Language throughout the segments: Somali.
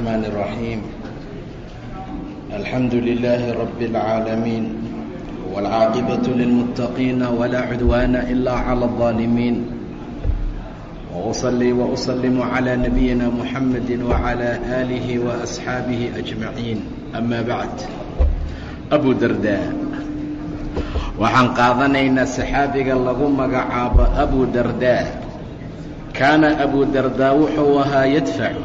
الرحمن الرحيم الحمد لله رب العالمين والعاقبة للمتقين ولا عدوان إلا على الظالمين وأصلي وأسلم على نبينا محمد وعلى آله وأصحابه أجمعين أما بعد أبو درداء waxaan qaadanaynaa saxaabiga lagu magacaabo abu dardaa kaana abu dardaa wuxuu ahaa yadfacu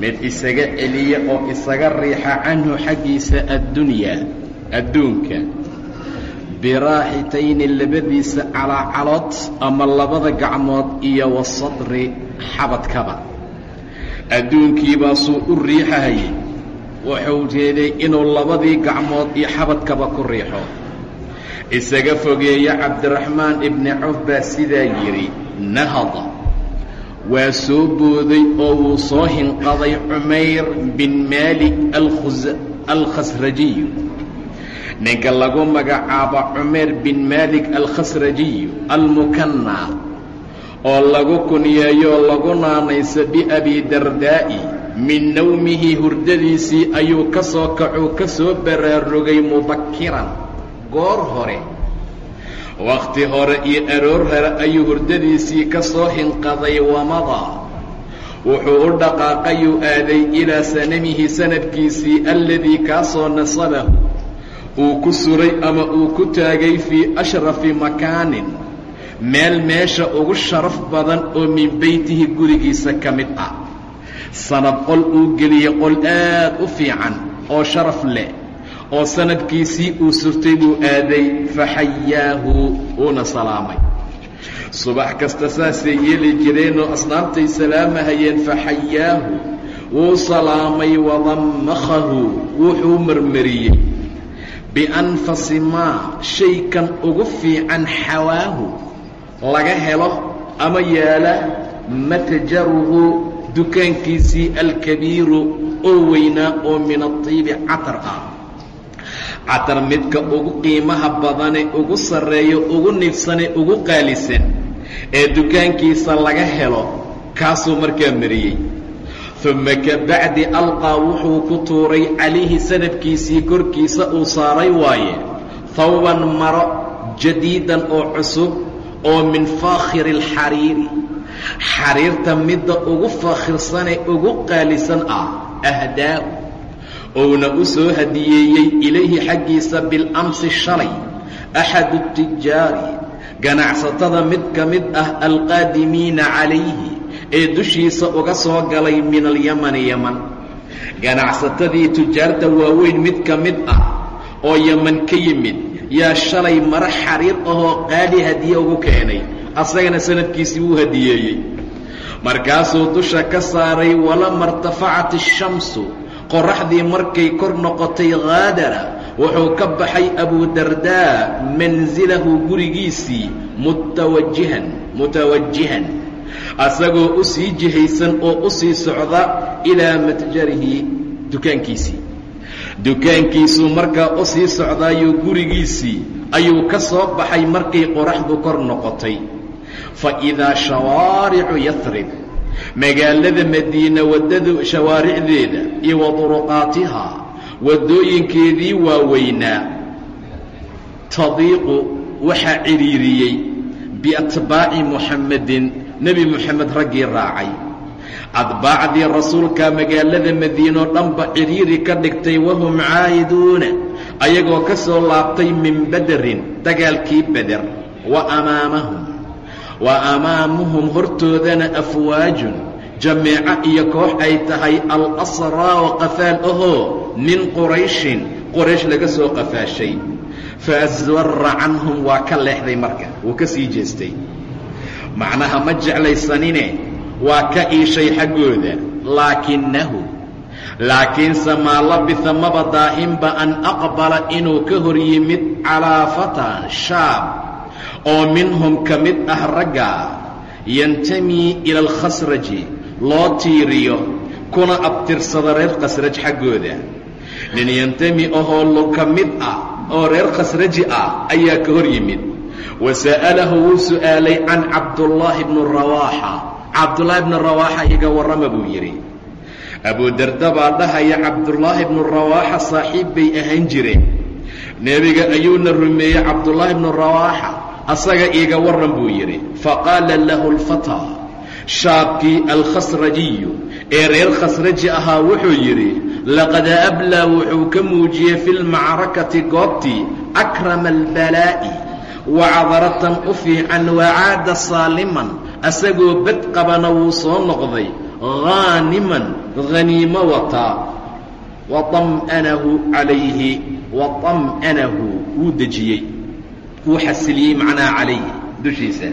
mid isaga celiya oo isaga riixa canhu xaggiisa addunyaa adduunka. Biraaxitayni labadiisa calaacalood ama labada gacmood iyo wasadri xabadkaba. Adduunkiibaasuu u riixahayay wuxuu jeeday inuu labadii gacmood iyo xabadkaba ku riixo. Isaga fogeeya cabdiraxmaan ibni cawf baa sidaa yidhi nahada waa soo booday oo wuu soo hinqaday cumayr bin maalik alkhasrajiyu. Ninka lagu magacaabo cumayr bin maalik alkhasrajiyu almukanaa oo lagu kunyeeyo lagu naanayso biabi dardaa'i min nawmihi hurdadiisii ayuu ka soo kacuu ka soo baraarugay mubakiran goor hore wakhti hore iyo aroor hore ayuu hurdadiisii ka soo hinqaday wamadaa wuxuu u dhaqaaqayuu aaday ilaa sanamihi sanadkiisii alladii kaasoo nasabahu uu ku suray ama uu ku taagay fii ashrafi makaanin. Meel meesha ugu sharaf badan oo min beytihi gurigiisa ka mid ah. Sanad qol uu geliyey qol aad u fiican oo sharaf leh oo sanadkiisii uu surtay buu aaday faxayaahu uuna salaamay. Subax kasta saasay yeeli jireenoo asnaamtay salaamahayeen faxayaahu wuu salaamay wadammakhahu wuxuu marmariyey. Bianfasi maa shaykan ugu fiican xawaahu laga helo ama yaalla matajaruhu dukaankiisii alkabiiru oo weynaa oo min atiibi catar ah catar midka ugu qiimaha badane ugu sarreeyo ugu nifsane ugu qaalisan ee dukaankiisa laga helo kaasuu markaa mariyey. Uma ka bacdi alqaa wuxuu ku tuuray calayhi sanadkiisii korkiisa uu saaray waaye. Hawban maro jadiidan oo cusub oo min faakhiri alxariiri. Xariirta midda ugu faakhirsanee ugu qaalisan ah ahdaahu ouna u soo hadiyeeyey ilayhi xaggiisa bilamsi shalay axadu tijaari ganacsatada mid ka mid ah alqaadimiina calayhi ee dushiisa uga soo galay min alyamani yaman. Ganacsatadii tujaarta waaweyn mid ka mid ah oo yaman ka yimid yaa shalay maro xariir ahoo qaali hadiye ugu keenay asagana sanadkiisii wuu hadiyeeyey. Markaasuu dusha ka saaray walama irtafacat ashamsu qoraxdii markay kor noqotay haadara wuxuu ka baxay abudardaa mansilahu gurigiisii mutawajihan mutawajihan asagoo u sii jihaysan oo u sii socda ilaa matjarihi dukaankiisii. Dukaankiisuu markaa u sii socdaayuu gurigiisii ayuu ka soo baxay markay qoraxdu kor noqotay. Fa idaa shawaaricu yarib magaalada madiina waddada shawaaricdeeda iyo wa duruqaatihaa waddooyinkeedii waaweynaa. Tadiiqu waxaa cidhiiriyey biatbaaci muxammedin nebi moxamed raggii raacay. Atbaacdii rasuulka magaalada madiinoo dhanba cidhiiri ka dhigtay wahum caa'iduuna ayagoo ka soo laabtay min bederin dagaalkii beder wa amaamahum wa amaamuhum hortoodana afwaajun. Jameeco iyo koox ay tahay al-asraa oo qafaal ahoo min qurayshin. Qoraysh laga soo qafaashay. Fa aswarra canhum waa ka leexday marka. Wuu ka sii jeestay. Macnaha ma jeclaysanine waa ka iishay xaggooda. Laakinahu laakiinse maa labisa maba daahinba an aqbala inuu ka hor yimid calaa fatan shaab oo minhum ka mid ah ragga yantamii ila alkhasraji loo tiiriyo kuna abtirsada reer khasraj xaggooda. Nin yantami ahoo ka mid ah oo reer khasraji ah ayaa ka hor yimid. Wa sa'alahu wuu su'aalay can cabdullaahi bni rawaaxa. Cabdullaahi bni rawaaxa iga warrama buu yidhi abudarda baa dhahaya cabdullaahi bnu rawaaxa saaxiib bay ahaan jireen. Nebiga ayuuna rumeeyey cabdullaahi bnu rawaaxa asaga iiga warran buu yidhi faqaala lahu lfataa shaabkii alkhasrajiyu ee reer khasraji ahaa wuxuu yidhi laqad ablaa wuxuu ka muujiyey fi lmacrakati goobtii akrama albalaa'i wacadaratan u fiican wacaada saaliman asagoo bad qabana wuu soo noqday haaniman haniimo wataa waطam'anahu calayhi waطam'anahu wuu dejiyey wuu xasiliyey macnaha calayhi dushiisa.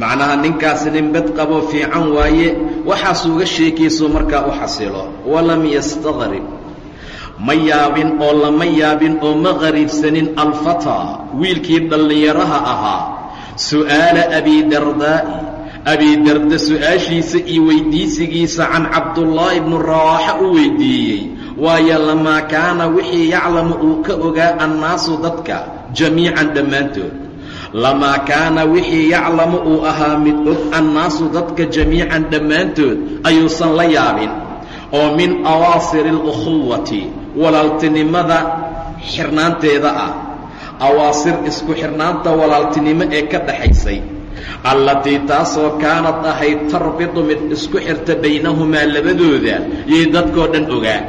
Macnaha ninkaasi nin bad qaboo fiican waaye waxaasuuga sheekayso markaa u xasilo. Walam yastaqrib. Ma yaabin oo lama yaabin oo ma qariibsanin alfataa wiilkii dhallinyaraha ahaa. Su'aala abidardaa'i abidarda su'aashiisa iyo weyddiisigiisa can cabdullaahi bnu rawaaxa u weyddiiyey waayo lamaa kaana wixii yaclamu uu ka ogaa annaasu dadka jamiican dhammaantood. Lamaa kaana wixii yaclamu uu ahaa mid og annaasu dadka jamiican dhammaantood ayuusan la yaabin oo min awaasiri alukhuwati walaaltinimada xirnaanteeda ah. Awaasir isku xirnaanta walaaltinimo ee ka dhaxaysay allatii taasoo kaanad ahayd tarbitu mid isku xirta baynahumaa labadooda yay dadkoo dhan ogaa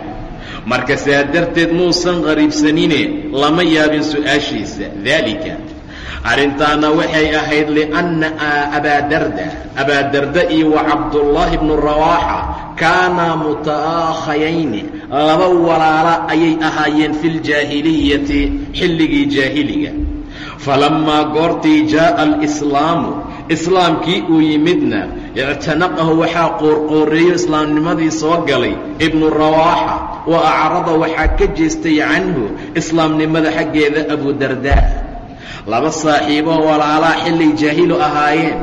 marka saa darteed muusan qariibsanine lama yaabin su'aashiisa. Daalika arrintaana waxay ahayd li'anna abaadarda abaadarda iyo wa cabdullaahi bnu rawaaxa kaanaa muta'aakhayayni laba walaala ayay ahaayeen fi ljaahiliyati xilligii jaahiliga. Falammaa goortii jaa'a alislaamu islaamkii uu yimidna ictanaqahu waxaa qoorqooreeyo islaamnimadii soo galay ibnu rawaaxa wa acrada waxaa ka jeestay canhu islaamnimada xaggeeda abudardaa laba saaxiiboo walaalaa xillay jaahilu ahaayeen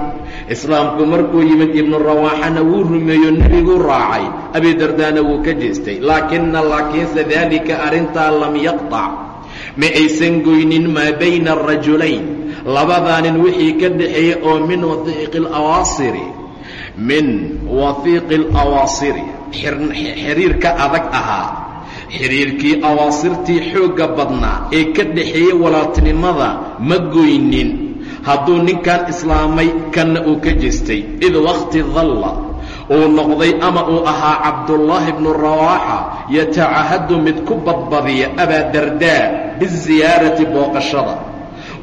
islaamku markuu yimid ibnu rawaaxana wuu rumeeyo nebiguu raacay abidardaana wuu ka jeestay laakina laakiinse daalika arrintaa lam yaqtac ma aysan goynin maa bayna arajulayn labadaa nin wixii ka dhaxeeya oo min wahiiqi alawaasiri min wahiiqi alawaasiri. Xiriirka adag ahaa. Xidhiirkii awaasirtii xoogga badnaa ee ka dhaxeeyey walaaltinimada ma goynin. Hadduu ninkan islaamay kanna uu ka jestay id wakhti dalla uu noqday ama uu ahaa cabdullaahi bnu rawaaxa yatacahadu mid ku badbadiya abaadardaa biziyaarati booqashada.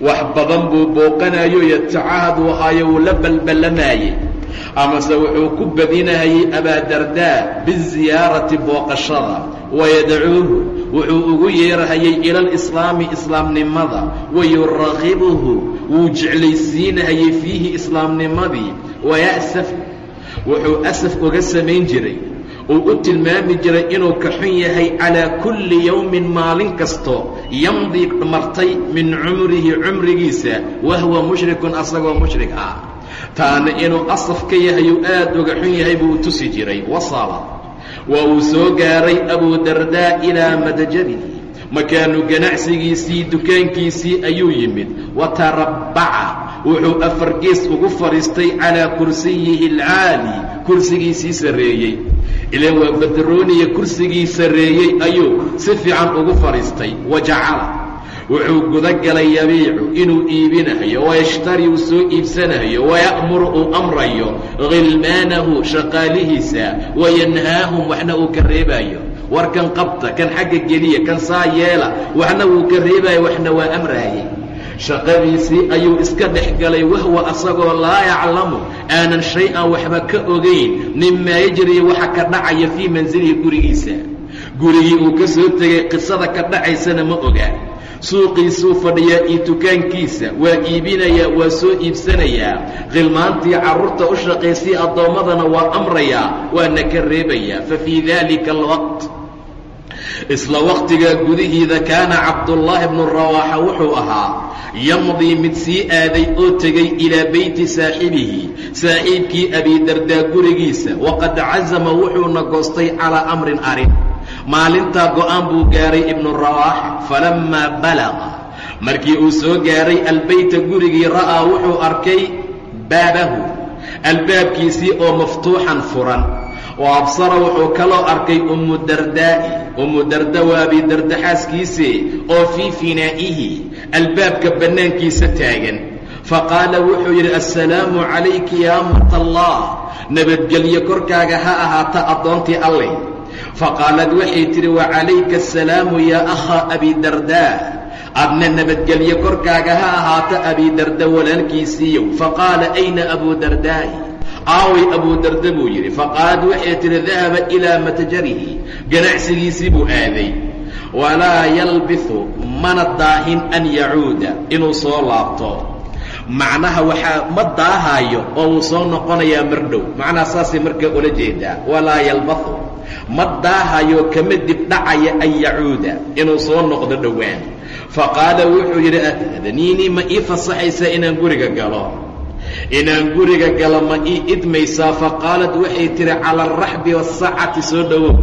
Wax badan buu booqanayo yatacahad uu ahaayo wuu la balballamaayey amase wuxuu ku badinayay abaadardaa biziyaarati booqashada wayadcuuhu wuxuu ugu yeerahayay ila alislaami islaamnimada wayuraqibuhu wuu jeclaysiinahayay fiihi islaamnimadii waya'saf wuxuu asaf uga samayn jiray uu u tilmaami jiray inuu ka xun yahay calaa kulli yowmin maalin kasto yamdii martay min cumrihi cumrigiisa wahwa mushrikun asagoo mushrik ah taana inuu asaf ka yahay uu aad uga xun yahay buu tusi jiray. Wasala. Waa uu soo gaaray abudardaa ilaa madajadihi makaanu ganacsigiisii dukaankiisii ayuu yimid. Wa tarabbaca. Wuxuu afargees ugu fadhiistay calaa kursiyihi alcaali. Kursigiisii sarreeyey. Ilaa waa badrooniya kursigii sarreeyey ayuu si fiican ugu fadhiistay. Wa jacala wuxuu guda yabiicu inuu iibinayo wayashtari uu soo iibsanayo waya'muru uu amrayo khilmaanahu shaqaalihiisa wayanhaahum waxna uu ka reebaayo. War kan qabta kan xagga geliya kan saa yeela waxna wuu ka reebaayo waxna waa amraayay shaqadiisii ayuu iska dhex galay wahwa asagoo laa yaclamu aanan shay-an waxba ka ogayn mimaa yajri waxa ka dhacaya fii mansilihi gurigiisa. Gurigii uu ka soo tegay qisada ka dhacaysana ma oga suuqiisuu fadhiyaa iyo dukaankiisa waa iibinayaa waa soo iibsanayaa khilmaantii carruurta u shaqaysay addoommadana waa amrayaa waana ka reebayaa fa fii daalika alwaqt. Isla waqtigaa gudihiida kaana cabdullaahi bnu rawaaxa wuxuu ahaa yamdii mid sii aaday oo tegay ilaa beyti saaxibihi saaxiibkii abidardaa gurigiisa. Waqad casama wuxuuna goostay calaa amrin arrin maalintaa go'aan buu gaaray ibnu rawaaxa falammaa balaqa markii uu soo gaaray albeyta gurigii ra'aa wuxuu arkay baabahu albaabkiisii oo maftuuxan furan. Wa absara wuxuu kaloo arkay ummu dardaa'i. Ummu darda waa abidarda xaaskiise oo fii finaa'ihi albaabka bannaankiisa taagan. Faqaala wuxuu yidhi assalaamu calayki yaa mata allah nabadgelyo korkaaga ha ahaata addoontii alleh faqaalad waxay tidhi wacalayka asalaamu yaa akhaa abidardaa adna nabadgelyo korkaaga ha ahaata abidarda walaalkiisiiyow faqaala ayna abuu dardaa'i aaway abuu darda buu yidhi faqaalad waxay tidhi dahaba ilaa matjarihi ganacsigiisii buu aaday walaa yalbihu mana daahin an yacuuda inuu soo laabto macnaha waxaa ma daahaayo oo uu soo noqonayaa mardhow macnaha saasay markaa ula jeedaa walaa yalbahu ma daahayo kama dib dhacaya an yacuuda inuu soo noqdo dhowaan. Faqaala wuxuu yidhi adaniinii ma ii fasaxaysaa inaan guriga galo? Inaan guriga galo ma ii idmaysaa? Faqaalad waxay tihi cala alraxbi waasacati soo dhowow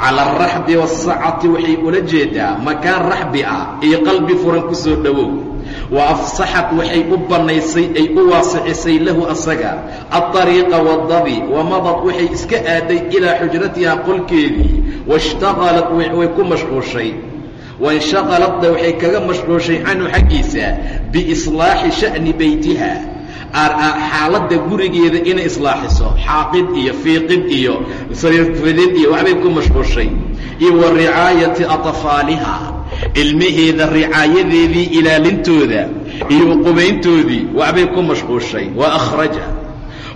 cala alraxbi waasacati waxay ula jeedaa makaan raxbi ah iyo qalbi furan ku soo dhowow wa afsaxad waxay u bannaysay ay u waasicisay lahu asaga. Aariiqa waddadii wamadad waxay iska aaday ilaa xujratiha qolkeedii. Waishtaqalat way ku mashquushay. Wainshaqaladna waxay kaga mashquushay canhu xaggiisa biislaaxi sha'ni beytiha xaaladda gurigeeda inay islaaxiso xaaqid iyo fiiqid iyo sariirfidid iyo waxbay ku mashquushay. Iyo wa ricaayati atfaaliha ilmaheeda ricaayadeedii ilaalintooda iyo uqubayntoodii waxbay ku mashquushay wa akhraja.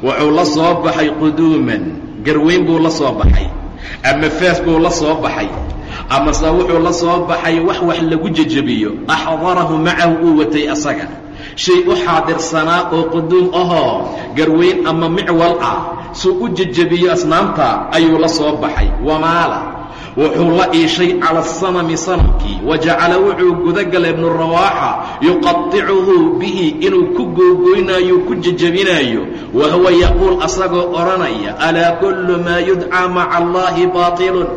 Wuxuu la soo baxay quduuman garweyn buu la soo baxay ama faas buu la soo baxay amase wuxuu la soo baxay wax wax lagu jejebiyo. Axdarahu macahu uu watay asaga. Shay u xaadirsanaa oo quduum ahoo garweyn ama micwal ah suu u jejebiyo asnaamta ayuu la soo baxay. Wamaala wuxuu la iishay cala asanami sanamkii wa jacala wuxuu gudagalay ibnu rawaaxa yuqadicuhu bihi inuu ku googoynaayo ku jejebinaayo wa huwa yaquul asagoo odhanaya alaa kullu maa yudcaa maca allaahi baailun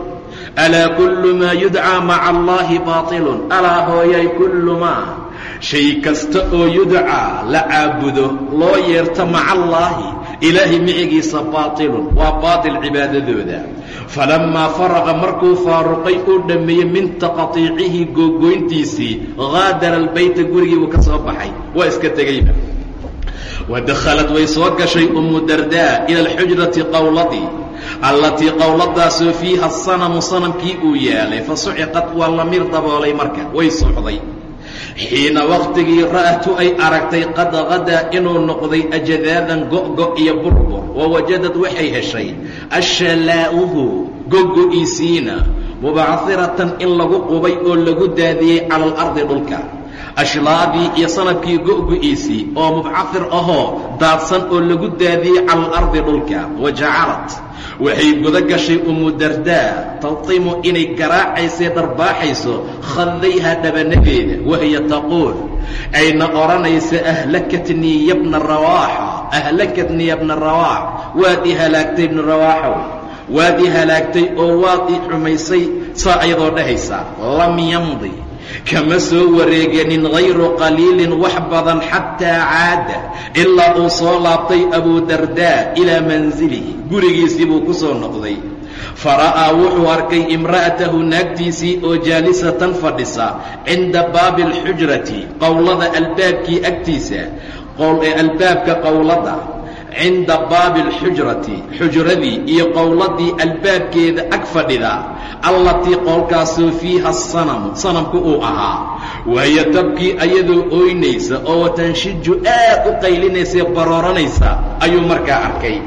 alaa kullu maa yudcaa maca allaahi baatilun alaa hooyay kullu maa shay kasta oo yudcaa la caabudo loo yeerto maca allaahi ilaahay micigiisa baatilun waa baatil cibaadadooda. Falammaa faraqa markuu faaruqay uu dhammeeyey min taqatiicihi googoyntiisii haadara albayta gurigii buu ka soo baxay. Waa iska tegeyba wadakhalad way soo gashay ummu dardaa ila alxujrati qowladii allatii qowladaasoo fiiha asanamu sanamkii uu yaalay fa suciqad waa la mir daboolay marka way suuxday xiina wakhtigii ra'atu ay aragtay qad qadaa inuu noqday ajadaadan go'go iyo burbur wa wajadad waxay heshay ashalaa'uhu gogo'iisiina mubaciratan in lagu qubay oo lagu daadiyey cala alardi dhulka ashlaadii iyo sanabkii go'go'iisii oo mubcafir ahoo daadsan oo lagu daadiyey cala alardi dhulka wa jacalad waxay guda gashay umu dardaa taltimu inay garaacaysay dharbaaxayso khadayha dhabanadeeda wahiya taquul. Ayna odhanaysa ahlakatnii yabna rawaaxa ahlakatnii yabna rawaax waad i halaagtay ibnu rawaaxow. Waad i halaagtay oo waad i xumaysay saa ayadoo dhahaysa lam yamdi kama soo wareeganin hayru qaliilin wax badan xataa caada ilaa uu soo laabtay abudardaa ilaa mansilihi gurigiisii buu ku soo noqday. Fara'aa wuxuu arkay imra'atahu naagtiisii oo jaalisatan fadhisa cinda baabi alxujrati qowlada albaabkii agtiisa albaabka qowlada cinda baabi alxujrati xujradii iyo qowladii albaabkeeda ag fadhida allatii qowlkaasoo fiiha asanamu sanamku uu ahaa. Wahiyo tabkii ayadoo ooynaysa oo watanshiju aad u qaylinaysa barooranaysa ayuu markaa arkay.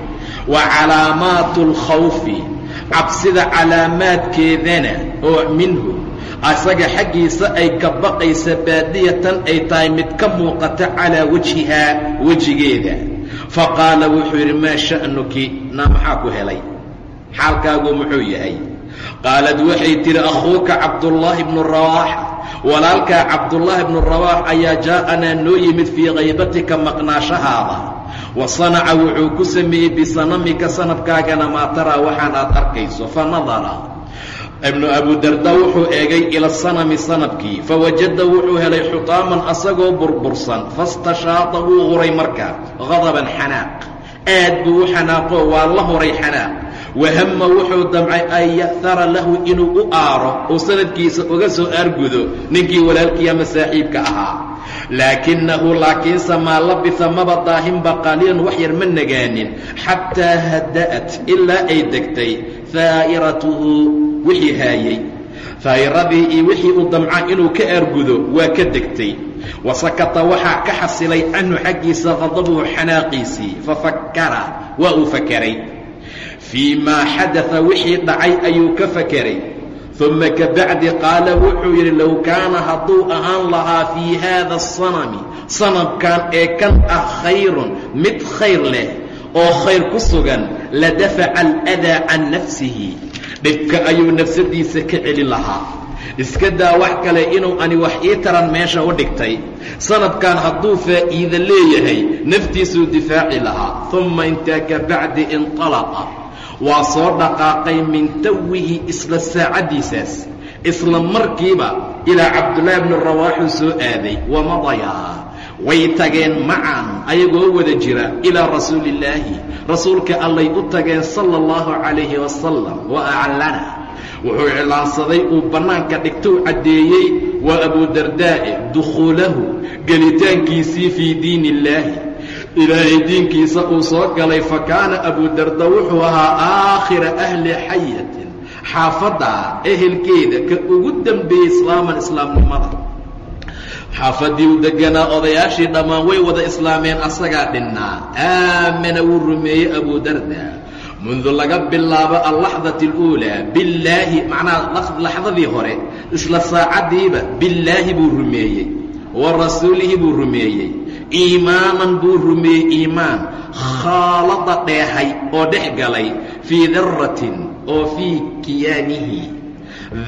Wa calaamaatu alkhawfi cabsida calaamaadkeedana oo minhu asaga xaggiisa ay ka baqaysa baadiyatan ay tahay mid ka muuqata calaa wajhihaa wejigeeda. Faqaala wuxuu yidhi maa sha'nuki? Naa maxaa ku helay? Xaalkaagu muxuu yahay qaalad waxay tidhi akhuuka cabdullaahi bnu rawaaxa walaalkaa cabdullaahi bnu rawaax ayaa jaa'anaa noo yimid fii qaybatika maqnaashahaada. Wa sanaca wuxuu ku sameeyey bisanamika sanabkaagana maa taraa waxaan aad arkayso fa nadara. Ibnu abudarda wuxuu eegay ila sanami sanabkii fawajada wuxuu helay xutaaman asagoo burbursan fastashaata wuu huray marka hadaban xanaaq. Aad buu u xanaaqoo waa la huray xanaaq wahama wuxuu damcay an ya'hara lahu inuu u aaro uu sanadkiisa uga soo aargudo ninkii walaalkii ama saaxiibka ahaa. Laakinahu laakiinse maa labisa maba daahinba qaliilan wax yar ma nagaanin. Xataa hada'at ilaa ay degtay haa'iratuhu wixii haayey haa'iradii iyo wixii uu damca inuu ka aargudo waa ka degtay. Wasakata waxaa ka xasilay canhu xaggiisa qadabuhu xanaaqiisii fafakkara waa uu fakeray fii maa xadaa wixii dhacay ayuu ka fakeray. Uma kabacdi qaala wuxuu yidhi low kaana hadduu ahaan lahaa fii haada asanami sanamkan ee kan ah khayrun mid khayr leh oo khayr ku sugan la dafaca aladaa can nafsihi. Dhibka ayuu nafsadiisa ka celin lahaa iska daa wax kale inuu ani wax ii taran meesha u dhigtay. Sanadkan hadduu faa'iide leeyahay naftiisuu difaaci lahaa. Uma intaa ka bacdi inطalaqa waa soo dhaqaaqay min tawihi isla saacaddiisaas isla markiiba ilaa cabdullaahi bni rawaaxuu soo aaday wamadayaa way tageen macan ayagoo wada jira ilaa rasuuli illaahi rasuulka allay u tageen sala allahu calayhi wasalam wa aclana wuxuu iclaansaday uu bannaanka dhigtou caddeeyey waa abudardaa'i dukhuulahu gelitaankiisii fii diini illaahi ilaahay diinkiisa uu soo galay fa kaana abudarda wuxuu ahaa aakhira ahli xayatin xaafadda ehelkeeda ka ugu dembeeyey islaaman islaamnimada. Xaafaddii u deganaa odayaashii dhammaan way wada islaameen asagaa dhinnaa aamana wuu rumeeyey abudarda mundu laga bilaabo allaxdati aluulaa billaahi macnaha laxdadii hore isla saacaddiiba billaahi buu rumeeyey wa rasuulihi buu rumeeyey iimaanan buu rumeeyey iimaan khaalada dheehay oo dhex galay fii daratin oo fii kiyaanihi.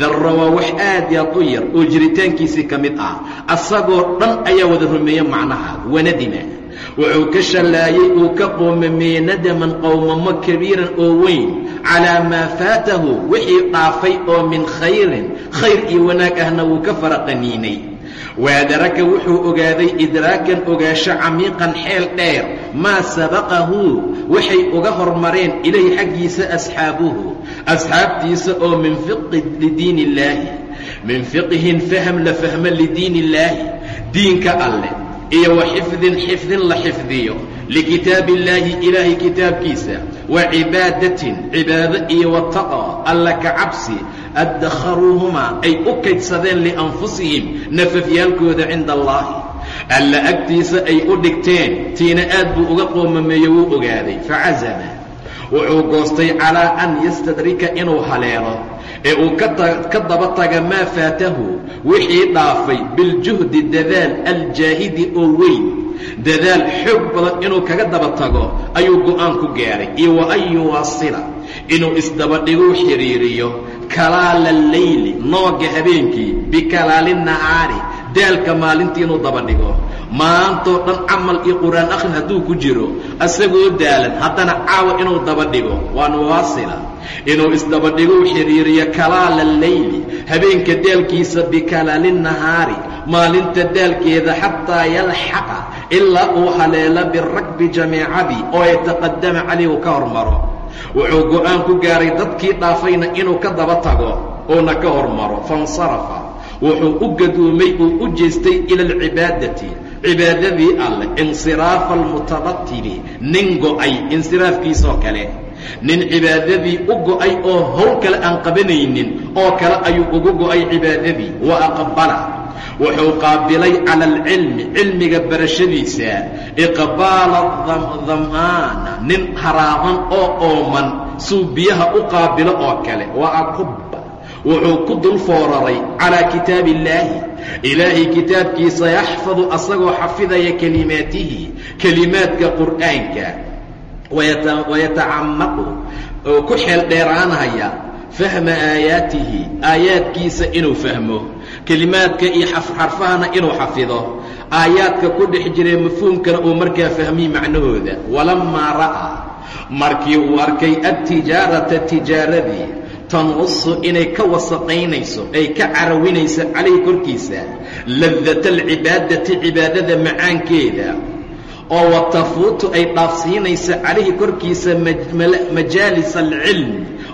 Darro waa wax aad yaad u yar oo jiritaankiisii ka mid ah asagoo dhan ayaa wada rumeeye macnaha wanadima wuxuu ka shallaayey uu ka qoomameeyey nadaman qowmamo kabiiran oo weyn calaa maa faatahu wixii dhaafay oo min khayrin khayr iyo wanaag ahna wuu ka faraqaniinay. Waadaraka wuxuu ogaaday idraakan ogaasho camiiqan xeel dheer maa sabaqahu waxay uga hormareen ilayh xaggiisa asxaabuhu asxaabtiisa oo min fiqi lidiin illaahi min fiqhin fahm la fahmo lidiin illaahi diinka alleh iyo wa xifdin xifdin la xifdiyo. Likitaabi illaahi ilaahay kitaabkiisa wa cibaadatin cibaado iyo wataqwa alla ka cabsi addakharuuhumaa ay u kaydsadeen lianfusihim nafafyaalkooda cinda allaahi alla agtiisa ay u dhigteen tiina aad buu uga qoomameeye wuu ogaaday facazama wuxuu goostay calaa an yastadrika inuu haleelo ee uu ka daba taga maa faatahu wixii dhaafay biljuhdi dadaal aljaahidi oo weyn. Dadaal xoog badan inuu kaga daba tago ayuu go'aan ku gaaray. Iyo wa an yuwaasila inuu isdabadhiguu xidhiiriyo kalaala leyli nooga habeenkii bikalaali nahaari daalka maalintii inuu dabadhigo. Maantoo dhan camal iyo qur'aan akhri hadduu ku jiro asagoo daalan haddana caawa inuu dabadhigo. Waa nuwaasila inuu isdabadhigou xidhiiriyo kalaala leyli habeenka daalkiisa bikalaali nahaari maalinta daalkeeda xataa yalxaqa ilaa uu haleelo birakbi jamiicadii oo yataqadama calayh uu ka hormaro. Wuxuu go'aan ku gaaray dadkii dhaafayna inuu ka daba tago uuna ka hormaro. Faاnsarafa wuxuu u gadoomay uu u jeestay ila alcibaadati cibaadadii alleh insiraafa almutabatili nin go'ay insiraafkiisoo kale nin cibaadadii u go'ay oo howl kale aan qabanaynin oo kale ayuu ugu go'ay cibaadadii wa aqbala wuxuu qaabilay cala alcilmi cilmiga barashadiisa iqbaala dam'aana nin haraaban oo ooman suu biyaha u qaabilo oo kale wa aquba wuxuu ku dul fooraray calaa kitaabi illaahi ilaahay kitaabkiisa yaxfadu asagoo xafidaya kelimaatihi kelimaadka qur'aanka wayatacamaqu oo ku xeel dheeraanaya fahma aayaatihi aayaadkiisa inuu fahmo kelimaadka iyo xarfahana inuu xafido aayaadka ku dhex jiray mafhuumkana uu markaa fahmiy macnahooda walammaa ra'aa markii uu arkay adtijaarata tijaaradii tanqusu inay ka wasaqaynayso ay ka carawinayso calayh korkiisa ladata alcibaadati cibaadada macaankeeda oo watafuutu ay dhaafsiinaysa calayhi korkiisa majaalis alcilm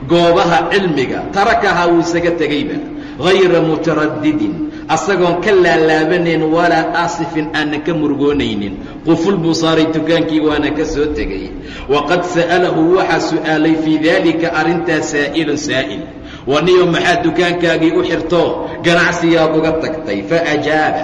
goobaha cilmiga tarakahaa wuu isaga tegayba hayra mutaradidin asagoon ka laalaabanayn walaa aasifin aanan ka murugoonaynin quful buu saaray dukaankii waana ka soo tegay. Waqad sa'alahu waxaa su'aalay fii daalika arrintaa saa'ilun saa'il. Waniyo maxaa dukaankaagii u xirto ganacsigaad uga tagtay. Faajaaba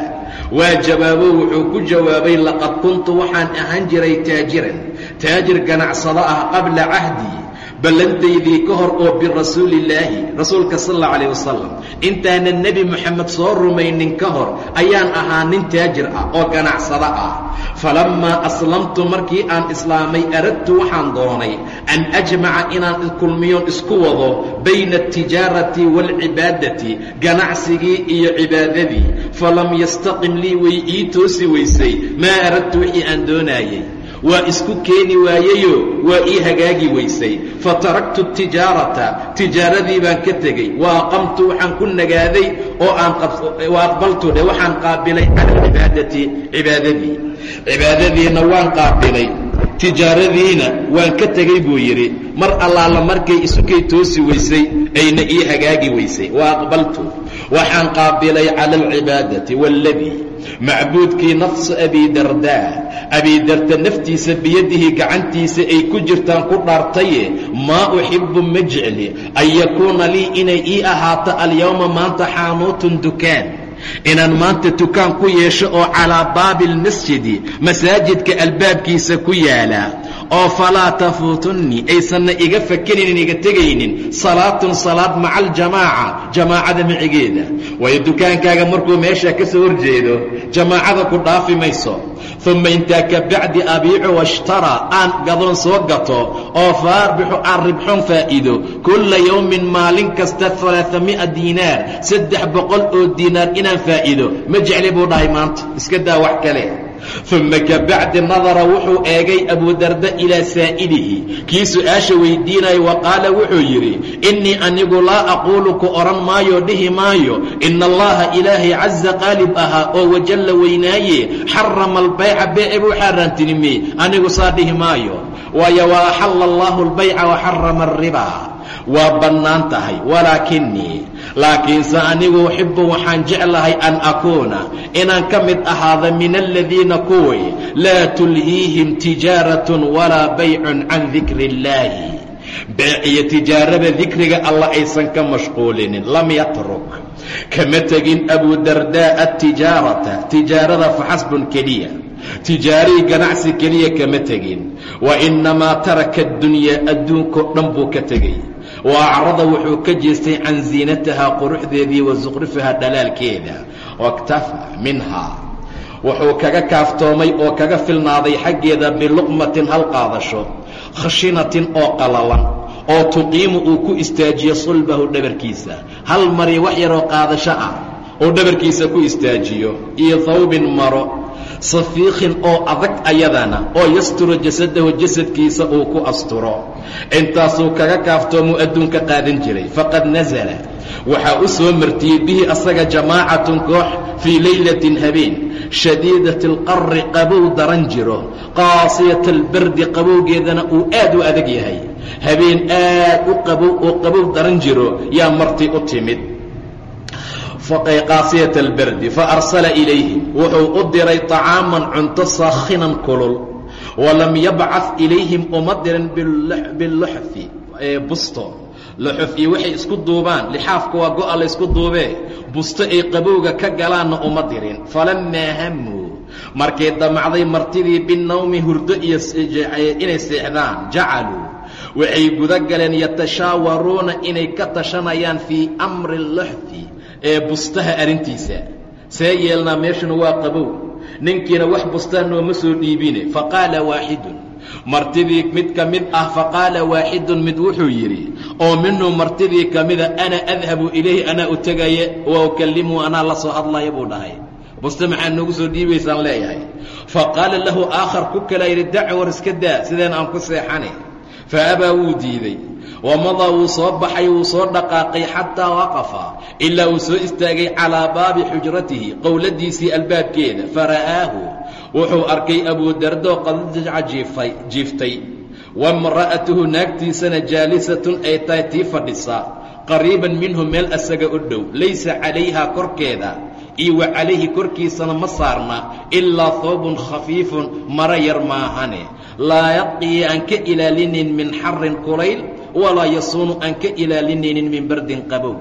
waa jawaabo wuxuu ku jawaabay laqad kuntu waxaan ahaan jiray taajiran. Taajir ganacsado ah qabla cahdii ballantaydii ka hor oo birasuulillaahi rasuulka sal allau calayh wasalam intaanan nebi moxamed soo rumaynin ka hor ayaan ahaa nin taajir ah oo ganacsado ah. Falammaa aslamtu markii aan islaamay aradtu waxaan doonay an ajmaca inaan kulmiyoon isku wado bayna altijaarati waalcibaadati ganacsigii iyo cibaadadii. Falam yastaqim lii way ii toosi weysay. Maa aradtu wixii aan doonaayey waa isku keeni waayeyo waa ii hagaagi weysay. Fataraktu tijaarata tijaaradii baan ka tegey. Wa aqamtu waxaan ku nagaaday oo aan wa aqbaltu dhe waxaan qaabilay cala cibaadati cibaadadii. Cibaadadiina waan qaabilay. Tijaaradiina waan ka tegey buu yidhi mar allaala markay isukay toosi weysay ayna ii hagaagi weysay. Wa aqbaltu waxaan qaabilay cala alcibaadati waaladii macbuudkii nafsu abidardaa abidarda naftiisa biyadihi gacantiisa ay ku jirtaan ku dhaartaye maa uxibu ma jecli an yakuuna lii inay ii ahaato alyowma maanta xaanuutun dukaan. Inaan maanta dukaan ku yeesho oo calaa baabi almasjidi masaajidka albaabkiisa ku yaalla oo falaa tafuutunnii aysanna iga fakerinin iga tegaynin. Salaatun salaad maca aljamaaca jamaacada micigeeda. Waayo dukaankaaga markuu meesha ka soo horjeedo jamaacada ku dhaafi mayso. Uma intaa ka bacdi abiicu washtaraa aan gadoon soo gato oo faarbixu aan ribxon faa'iido. Kulla yowmin maalin kasta alaaami'a diinaar saddex boqol oo diinaar inaan faa'iido. Ma jecli buu dhahay maanta iska daa wax kale uma ka bacdi nadara wuxuu eegay abudarda ilaa saa'ilihi kii su'aasha weydiinaya wa qaala wuxuu yidhi innii anigu laa aquulu ku odhan maayo dhihi maayo. Ina allaha ilaahay caza qaalib ahaa oo wajalla weynaaye xarama albayca beece buu xaaraantinimey anigu saa dhihi maayo. Waayo wa axalla allahu albayca wa xarama alribaa waa bannaan tahay. Walaakinii laakiinse anigu uxibu waxaan jeclahay an akuuna inaan ka mid ahaada min aladiina kuway laa tulhiihim tijaaratun walaa baycun can dikri illaahi beec iyo tijaarada dikriga alla aysan ka mashquulinin lam yatruk. Kama tegin abudardaa atijaarata tijaarada faxasbun keliya. Tijaarii ganacsi keliya kama tegin. Wa innamaa taraka addunyaa adduunkao dhan buu ka tegey wa acrada wuxuu ka jeestay can ziinatahaa quruxdeedii wa suqrifahaa dhalaalkeeda. Waktafa minhaa wuxuu kaga kaaftoomay oo kaga filnaaday xaggeeda biluqmatin hal qaadasho khashinatin oo qalalan oo tuqiimu uu ku istaajiyo sulbahu dhabarkiisa. Hal mari wax yaroo qaadasho ah oo dhabarkiisa ku istaajiyo iyo hawbin maro safiikhin oo adag ayadana oo yasturo jasadahu jasadkiisa uu ku asturo. Intaasuu kaga kaaftoomuu adduunka qaadan jiray. Faqad nasala waxaa u soo martiyey bihi asaga jamaacatun koox fii laylatin habeen shadiidati alqarri qabow daran jiro. Qaasiyata albardi qabowgeedana uu aad u adag yahay. Habeen aad u qabow oo qabow daran jiro. Yaa marti u timid qaasiyat albardi faarsala ilayhim wuxuu u diray طacaaman cunto saakhinan kulul. Walam yabcad ilayhim uma dirin biluxfi busto. Luxuf iyo waxay isku duubaan. Lixaafka waa go-a la ysku duubee. Busto ay qabowga ka galaanna uma dirin falammaa hamuu markay damacday martidii binawmi hurdo iyo inay seexdaan jacaluu waxay guda galeen yatashaawaruuna inay ka tashanayaan fii amri luxfi ee bustaha arrintiisa. See yeelnaa meeshuna waa qabow. Ninkiina wax bustaa nooma soo dhiibine. Faqaala waaxidun martidii mid ka mid ah faqaala waaxidun mid wuxuu yidhi oo minhu martidii ka mida ana adhabu ilayhi anaa u tegaya wa ukallimuhu anaa la soo hadlaya buu dhahay. Buste maxaa noogu soo dhiibaysaan leeyahay? Faqaala lahu aakhar ku kalaa yidhi dac war iska daa sideen aan ku seexane. Fa abaa wuu diiday wamadaa wuu soo baxay wuu soo dhaqaaqay xataa waqafa ilaa uu soo istaagay calaa baabi xujratihi qowladiisii albaabkeeda fara'aahu. Wuxuu arkay abudardo jiifay jiiftay. Waimra'atuhu naagtiisana jaalisatun ay tahay tii fadhisa. Qariiban minhu meel asaga u dhow. Laysa calayhaa korkeeda iyo wa calayhi korkiisana ma saarna ilaa hoobun khafiifun mara yar maahane. Laa yaqii aan ka ilaalinayn min xarin kulayl walaa yasuunu aan ka ilaalinaynin min bardin qabow.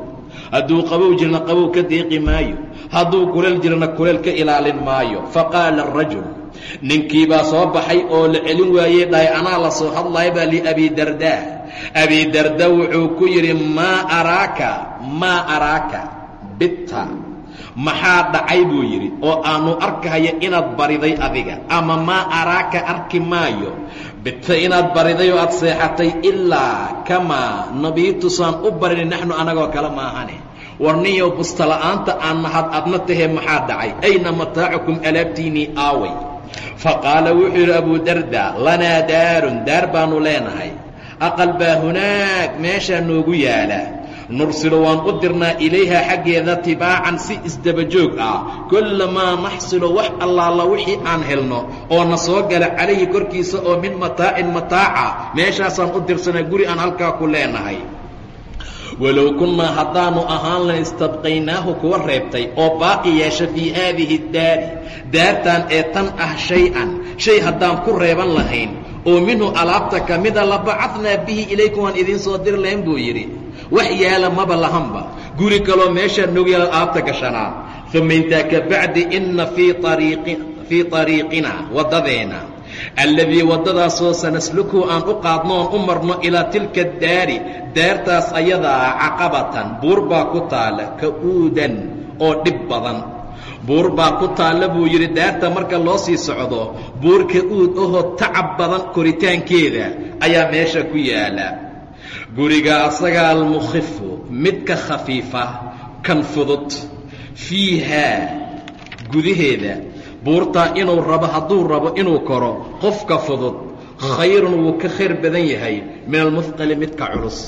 Hadduu qabow jirna qabow ka deeqi maayo hadduu kuleel jirna kuleel ka ilaalin maayo. Faqaala arajul ninkii baa soo baxay oo la celin waayey dhahay anaa la soo hadlaya baa liabi dardaa abi darda wuxuu ku yidhi maa araaka maa araaka bitta maxaa dhacay buu yidhi oo aanu arkahaya inaad bariday adiga ama maa araaka arki maayo bita inaad bariday oo aad seexatay ilaa kamaa nabiitusaan u barinay naxnu anagoo kale maahane. War ninyow bustala'aanta aan nahad adna tahee maxaa dhacay? Ayna mataacukum alaabtiinnii aaway. Fa qaala wuxuu yidhi abu darda lanaa daarun daar baannu leenahay. Aqal baa hunaag meeshaa noogu yaalla nursilu waan u dirnaa ilayhaa xaggeeda tibaacan si isdabajoog ah. Kullamaa naxsilu wax allaala wixii aan helno oo na soo gala calayhi korkiisa oo min mataacin mataaca. Meeshaasaan u dirsanaa guri aan halkaa ku leenahay. Walow kunnaa haddaannu ahaan lan istabqaynaahu kuwa reebtay oo baaqi yeesha fii haadihi daari daartan ee tan ah shay-an shay haddaan ku reeban lahayn. Oo minhu alaabta ka mida labacadnaa bihi ilaykum waan idiin soo dir lahayn buu yidhi wax yaalla maba lahanba. guri kaloo meeshaa noogu yaalla alaabta gashanaa uma intaa ka bacdi inna fii ariiqina waddadeena. Alladii waddadaasoo sanasluku aan u qaadno oon u marno ilaa tilka daari. Daartaas ayadaa caqabatan buur baa ku taalla ka uudan oo dhib badan. Buur baa ku taalla buu yidhi daarta marka loo sii socdo buur ka uud ahoo tacab badan koritaankeeda ayaa meesha ku yaalla guriga asaga almukhifu midka khafiifa kan fudud. Fiihaa gudaheeda buurtaa inuu rabo hadduu rabo inuu koro qofka fudud khayrun wuu ka khayr badan yahay min almuhqali midka culus.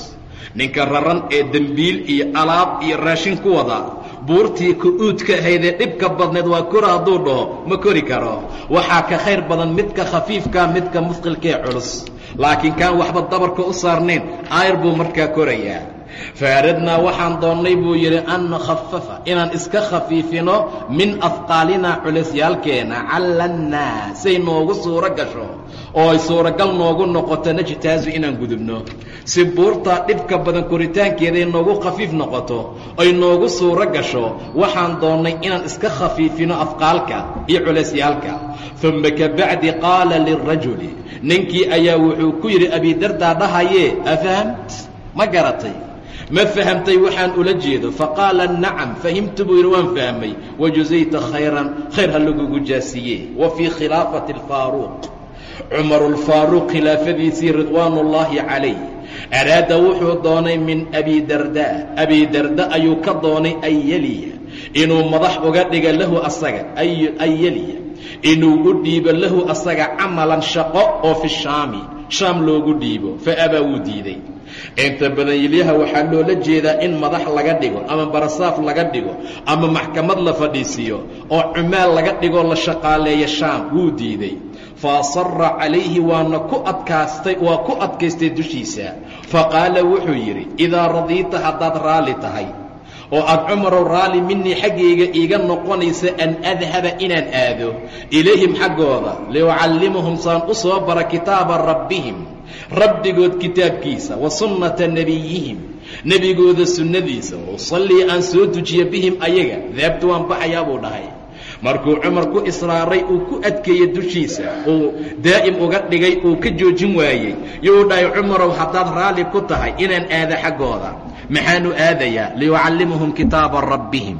Ninka raran ee dembiil iyo alaab iyo raashin ku wada buurtii ku-uudka ahaydee dhibka badneed waa kora hadduu dhaho ma kori karo. Waxaa ka khayr badan midka khafiifkaa midka muhqilkaee culus laakiin kaan waxba dabarka u saarnayn ayr buu markaa korayaa. Faaradnaa waxaan doonnay buu yidhi an nukhafafa inaan iska khafiifino min afqaalinaa culaysyaalkeena callannaa say noogu suuro gasho oo ay suuragal noogu noqoto najtaasu inaan gudubno. Si buurtaa dhibka badan koritaankeeday noogu khafiif noqoto ay noogu suuro gasho waxaan doonnay inaan iska khafiifino afqaalka iyo culaysyaalka uma kabacdi qaala lirajuli. Ninkii ayaa wuxuu ku yidhi abidardaa dhahayee afahamt ma garatay. Ma fahamtay waxaan ula jeedo. Faqaala nacam fahimtu buu yidhi waan fahmay. Wajusayta khayran khayr ha lagugu jaasiiye wa fii khilaafati alfaaruuq cumaru lfaaruuq khilaafadiisii ridwaan ullaahi calayh. Araada wuxuu doonay min abi darda abi darda ayuu ka doonay an yeliya. Inuu madax uga dhiga lahu asaga an yeliya inuu u dhiibo lahu asaga camalan shaqo oo fi shaami shaam loogu dhiibo fa abaa wuu diiday. Inta badan yilyaha waxaa loola jeedaa in madax laga dhigo ama barasaaf laga dhigo ama maxkamad la fadhiisiiyo oo cumaal laga dhigoo la shaqaaleeyo shaam wuu diiday. Fa asara calayhi waana ku adkaastay waa ku adkaystay dushiisa. Fa qaala wuxuu yidhi idaa radiita haddaad raalli tahay oo aad cumarow raalli minii xaggayga iiga noqonaysa an adhaba inaan aado. Ilayhim xaggooda liucallimahum saan u soo bara kitaaba rabbihim rabbigood kitaabkiisa wa sunnata nebiyihim nebigooda sunnadiisa. Usallii aan soo dujiyo bihim ayaga daabtu waan baxayaa buu dhahay. Markuu cumar ku israaray uu ku adkeeyey dushiisa uu daa'im uga dhigay uu ka joojin waayey. Yuu dhahay cumarow haddaad raalli ku tahay inaan aado xaggooda maxaanu aadayaa liyucallimuhum kitaaba rabbihim.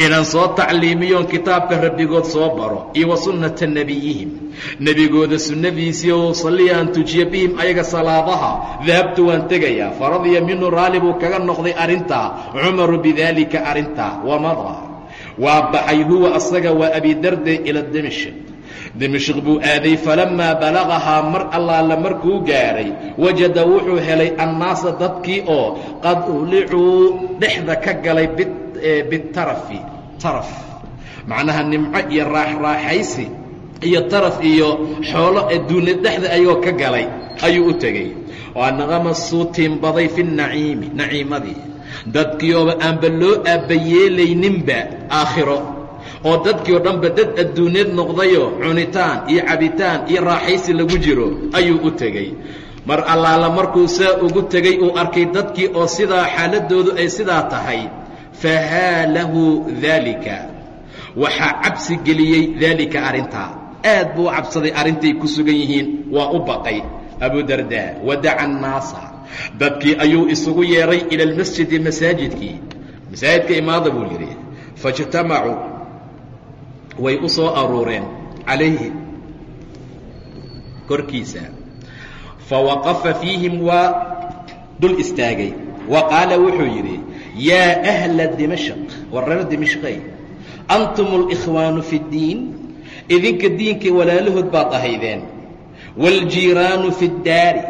Inaan soo tacliimiyoon kitaabka rabbigood soo baro iyo wa sunnata nebiyihim nebigooda sunnadiisii oo salliya aan tujiyo bihim ayaga salaadaha dahabtu waan tegayaa. Faradiya minhu raalli buu kaga noqday arrintaa cumaru bidaalika arrintaa wamadaa waa baxay huwa asaga waa abidarde ila dimishq dimishq buu aaday falammaa balagahaa mar allaala markuu gaaray wajada wuxuu helay annaasa dadkii oo qad uhlicuu dhexda ka galay bitarafi taraf. Macnaha nimco iyo raaxraaxaysi iyo taraf iyo xoolo adduunya dhexda ayagoo ka galay ayuu u tegey. Waanaqamasuu tiimbaday fi naciimi naciimadii. Dadkiiooba aanba loo aabbayeelayninba aakhiro oo dadkii oo dhanba dad adduunyad noqdayoo cunitaan iyo cabitaan iyo raaxaysi lagu jiro ayuu u tegey. Mar allaala markuu saa ugu tegey uu arkay dadkii oo sidaa xaaladdoodu ay sidaa tahay fahaalahu daalika waxaa cabsi geliyey daalika arrintaa aad buu cabsaday arrintay ku sugan yihiin waa u baqay. Abudardaa wadaca annaasa. Dadkii ayuu isugu yeedhay ila almasjidi masaajidkii. Masaajidka imaada buu yidhi faijtamacuu way u soo aruureen calayhi korkiisa fawaqafa fiihim waa dul istaagay wa qaala wuxuu yidhi yaa ahla dimashq war reer dimashqey antum اlإkhwaanu fi اddiin idinka diinka walaalahood baad ahaydeen wاljiiraanu fi اddaari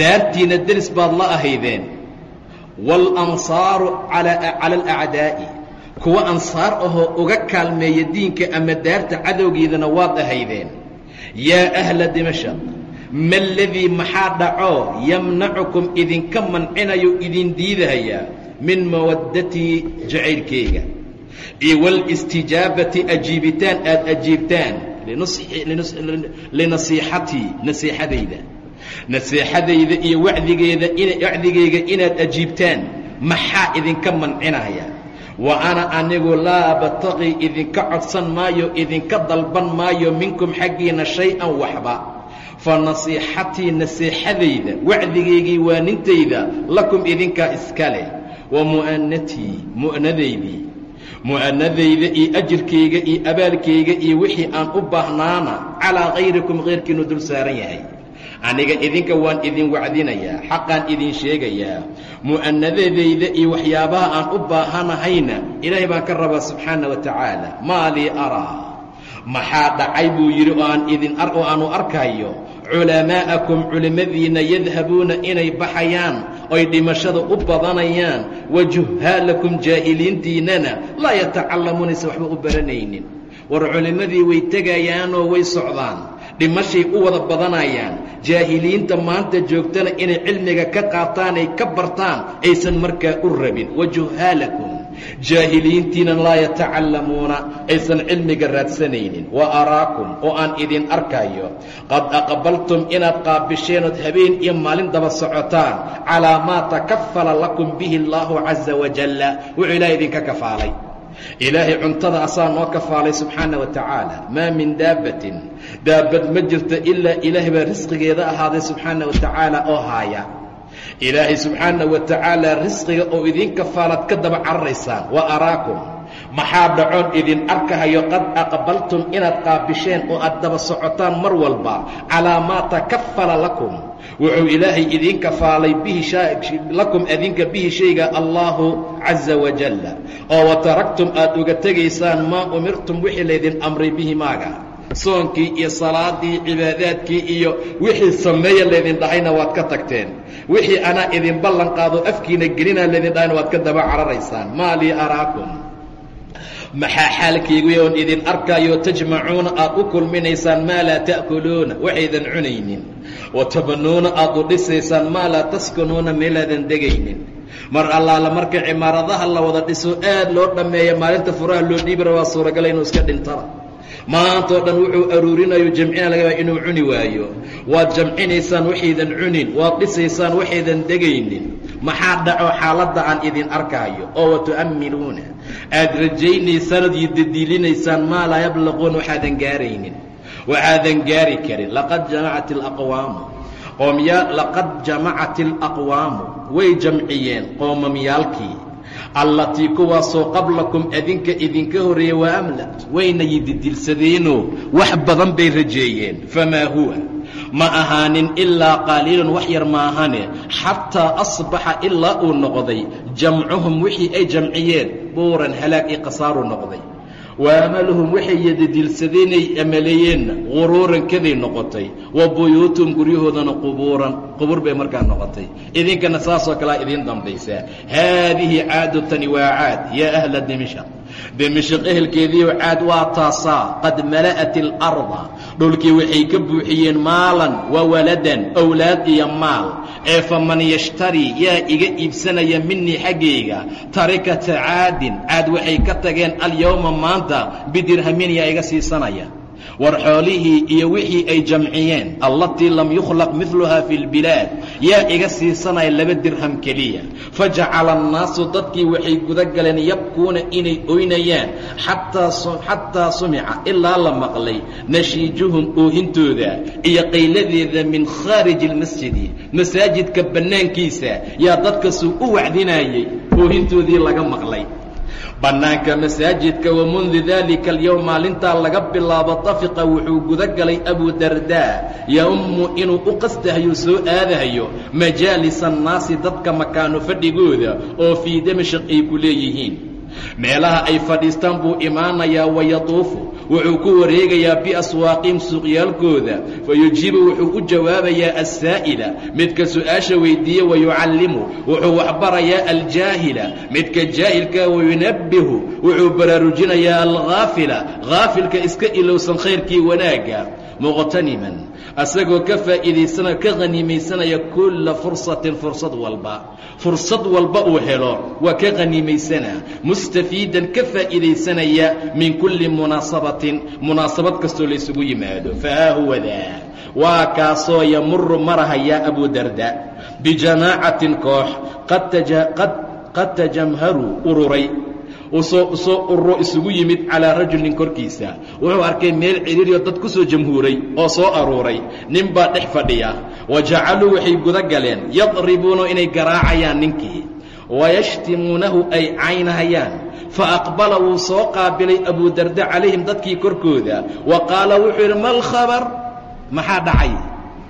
daartiina deris baad la ahaydeen wاlansaaru cala alacdaa'i kuwa ansaar ahoo uga kaalmeeya diinka ama daarta cadowgeedana waad ahaydeen. Yaa ahla dimashq ma aladii maxaa dhacoo yamnacukum idinka mancinayo idin diidahayaa min mawaddatii jacaylkayga iyo wاlistijaabati ajiibitaan aad ajiibtaan linasiixatii nasiixadayda nasiixadayda iyo wacdigeeda wacdigayga inaad ajiibtaan maxaa idinka mancinaya wa ana anigu laa bataqii idinka codsan maayo idinka dalban maayo minkum xaggiina shay-an waxba. Fa nasiixatii nasiixadayda wacdigaygii waanintayda lakum idinkaa iska leh wa mu'anatii mu'nadaydii mu'anadayda iyo ajirkayga iyo abaalkayga iyo wixii aan u baahnaana calaa kayrikum kayrkiinu dul saaran yahay aniga idinka waan idin wacdinayaa xaqaan idin sheegayaa mu'anadadayda iyo waxyaabaha aan u baahanahayna ilaahay baan ka rabaa subxaana wa tacaala maa araa maxaa dhacay buu yidhi oo aan idin oo aanu arkayo culamaa'akum culimmadiinna yadhabuuna inay baxayaan oy dhimashada u badanayaan. Wa juhaalakum jaahiliintiinnana laa yatacallamuunaysa waxba u baranaynin. War culimmadii way tegayaanoo way socdaan dhimashay u wada badanayaan. Jaahiliinta maanta joogtana inay cilmiga ka qaataan ay ka bartaan aysan markaa u rabin. Wa juhaalakum jaahiliintiina laa yatacallamuuna aysan cilmiga raadsanaynin. Wa araakum oo aan idin arkayo qad aqbaltum inaad qaabisheen ood habeen iyo maalin daba socotaan. Calaa maa takafala lakum bihi allaahu caza wajalla wuxuu ilahay idinka kafaalay ilaahay cuntada asaa noo kafaalay subxaana wa tacaala. Maa min daabbatin daabbad ma jirto ilaa ilaahay baa risqigeeda ahaaday subxaana wa tacaala oo haaya. Ilaahay subxaana wa tacaala risqiga oo idin kafaalaad ka daba cararaysaan wa araakum. Maxaa dhacoon idin arkahayo? Qad aqbaltum inaad qaabisheen oo aad daba socotaan mar walba. Calaa maa takafala lakum wuxuu ilaahay idiin kafaalay bihi lakum adinka bihi shayga allaahu caza wajalla oo wa taraktum aad uga tegaysaan maa umirtum wixii laydin amray bihi maaga. Soonkii iyo salaadii cibaadaadkii iyo wixii sameeya laydin dhahayna waad ka tagteen. Wixii anaa idin ballan qaado afkiina gelinaa laydin dhahayna waad ka daba cararaysaan. Maa lii araakum. Maxaa xaalkaygu oon idin arkaayo tajmacuuna aad u kulminaysaan maa laa ta'kuluuna waxaydan cunaynin wa tabanuuna aad u dhisaysaan maa laa taskunuuna meelaadan degaynin mar allaala marka cimaaradaha la wada dhiso aad loo dhammeeya maalinta furaha loo dhiibara waa suuragala inuu iska dhintaba maantao dhan wuxuu aruurinayo jamcina laga yaaba inuu cuni waayo waad jamcinaysaan waxaydan cunin waad dhisaysaan waxaydan degaynin maxaa dhaco xaaladda aan idin arkaayo oo watu'ammiluuna aad ood yidadiilinaysaan maa laa yablaquun waxaadan gaaraynin waxaadan gaari karin laqad jamacat alaqwaamu. Qoomya laqad jamacat alaqwaamu. Way jamciyeen qoomamyaalkii. Allatii kuwaasoo qablakum adinka idinka horreeyey waa amlat wayna yididilsadeenoo wax badan bay rajeeyeen. Famaa huwa? Ma ahaanin ilaa qaaliilun wax yar maahane xataa asbaxa ilaa uu noqday jamcuhum wixii ay jamciyeen buuran halaag io khasaaru noqday wa amaluhum waxay yadidilsadeenay amaleeyeenna guruuran kaday noqotay wa buyuutuhum guryahoodana qubuuran qubuur bay markaa noqotay. Idinkana saasoo kalea idiin dambaysaa. Haadihi caadu tani waa caad yaa ahla dimishaq demishiq ehelkeediiyo caad waa taasaa qad mala'at alarda dhulkii waxay ka buuxiyeen maalan wa waladan owlaad iyo maal. Ee faman yashtarii yaa iga iibsanaya minii xaggayga tarikata caadin caad waxay ka tageen alyowma maanta bidirhamin yaa iga siisanaya war xoolihii iyo wixii ay jamciyeen. Allatii lam yukhlaq midluhaa fi lbilaad yaa iga siisanaya laba dirham keliya. Fajacala annaasu dadkii waxay guda galeen yabkuuna inay oynayaan. Xataa sumica ilaa la maqlay. Nashiijuhum oohintooda. Iyo qayladeeda min khaariji almasjidi. Masaajidka bannaankiisa. Yaa dadkasuu u wacdinayay oohintoodii laga maqlay bannaanka masaajidka wamundu daalika alyowm maalintaa laga bilaabo tafiqa wuxuu guda galay abudardaa yaummu inuu u qastahayo soo aadahayo majaalis annaasi dadka makaano fadhigooda oo fii damashaq ay ku leeyihiin meelaha ay fadhiistaan buu imaanayaa wayatuufu wuxuu ku wareegayaa biaswaaqihim suuqyaalkooda. Fayujiibu wuxuu u jawaabayaa assaa'ila. Midka su'aasha weyddiiye wayucallimu wuxuu waxbarayaa aljaahila. Midka jaahilka wayunabbihu wuxuu baraarujinayaa alghaafila haafilka iska ilowsan khayrkii wanaagga muqhtaniman asagoo ka faa'iidaysana ka haniimaysanaya kulla fursatin fursad walba. Fursad walba uu helo waa ka haniimaysanaa mustafiidan ka faa'iidaysanaya min kulli munaasabatin munaasabad kastoo laysugu yimaado. Fahaa huwa daa waa kaasoo yamuru marahaya abudarda bijamaacatin koox qad tajamharuu ururay ururo isugu yimid calaa rajulin korkiisa. Wuxuu arkay meel cidhiiriyo dad ku soo jamhuuray oo soo aruuray. Nin baa dhex fadhiya. Wa jacaluu waxay guda galeen yadribuuna inay garaacayaan ninkii. Wayashtimuunahu ay caynahayaan. Fa aqbala wuu soo qaabilay abudarda calayhim dadkii korkooda. Wa qaala wuxuu yidhi mal khabar? Maxaa dhacay?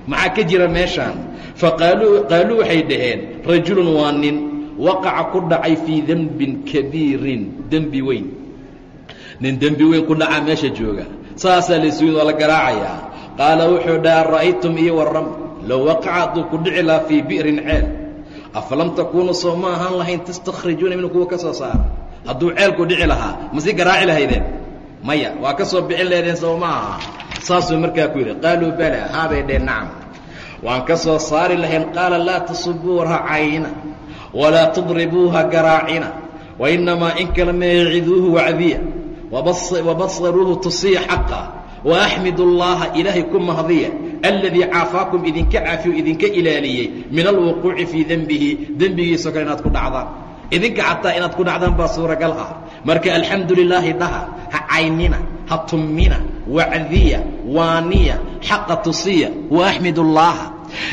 Maxaa ka jira meeshaan? Faqaaluu qaaluu waxay dhaheen rajulun waa nin waqaca ku dhacay fii dembin kabiirin dembi weyn. Nin dembi weyn ku dhacaa meesha jooga. Saasaa laysuyin waa la garaacayaa qaala wuxuu dhaha ra'aytum iyo warram low waqaca hadduu ku dhici lahaa fii bi'rin ceel. Afalam takuunu soo ma ahaan lahayn tastakhrijuuna minhu kuwa ka soo saara. Hadduu ceelku dhici lahaa masi garaaci lahaydeen? Maya waa ka soo bixin lahaydeen soo ma aha. Saasuu markaa ku yidhi qaaluu bala haabay dheen nacam. Waan ka soo saari lahayn. Qaala laa tasubuu racayna walaa tudribuuha garaacina wainamaa in kale ma yaciduuhu wacdiya wabasaruuhu tusiya xaqa waaxmid اllaha ilaahay ku mahdiya aladii caafaakum idinka caafiyo idinka ilaaliyey min alwuquuci fii dembihi dembigiisao kale inaad ku dhacdaan idinka xataa inaad ku dhacdaan baa suuragal ah marka alxamdu lilaahi dhaha ha caynina ha tummina wacdiya waaniya xaqa tusiya waaxmid اllaha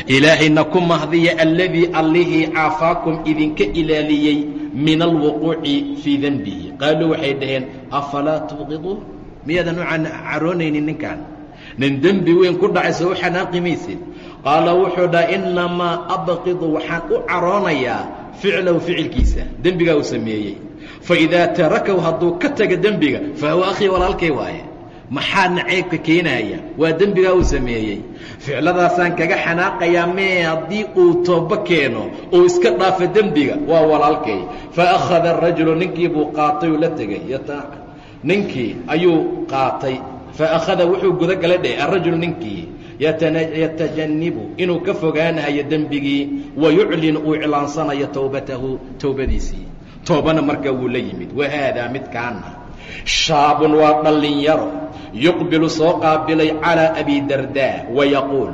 ilaahayna ku mahdiya alladii allihii caafaakum idinka ilaaliyey min alwuquuci fii denbihi qaaluu waxay dhaheen afalaa tubqiduun miyaadan u caroonaynin ninkan nin dembi weyn ku dhacayso u xanaaqi maysid qaala wuxuu dhaha innamaa abqidu waxaan u caroonayaa ficlahu ficilkiisa. Dembigaa uu sameeyey. Faidaa tarakaw hadduu ka taga dembiga fa huwa akhii walaalkay waaye maxaa naceybka keenaya? Waa dembigaa uu sameeyey. Ficladaasaan kaga xanaaqayaa mee haddii uu toobo keeno uu iska dhaafo dembiga? Waa walaalkay. Fa akhada arajulu ninkii buu qaatay uu la tegay. Ninkii ayuu qaatay. Fa akhada wuxuu guda gala dheh arajulu ninkii. Yatajanibu inuu ka fogaanayo dembigii wa yuclin uu iclaansanayo towbatahu towbadiisii toobana markaa wuu la yimid. Wahaadaa midkaana shaabun waa dhallinyaro yuqbilu soo qaabilay calaa abi dardaa wayaquul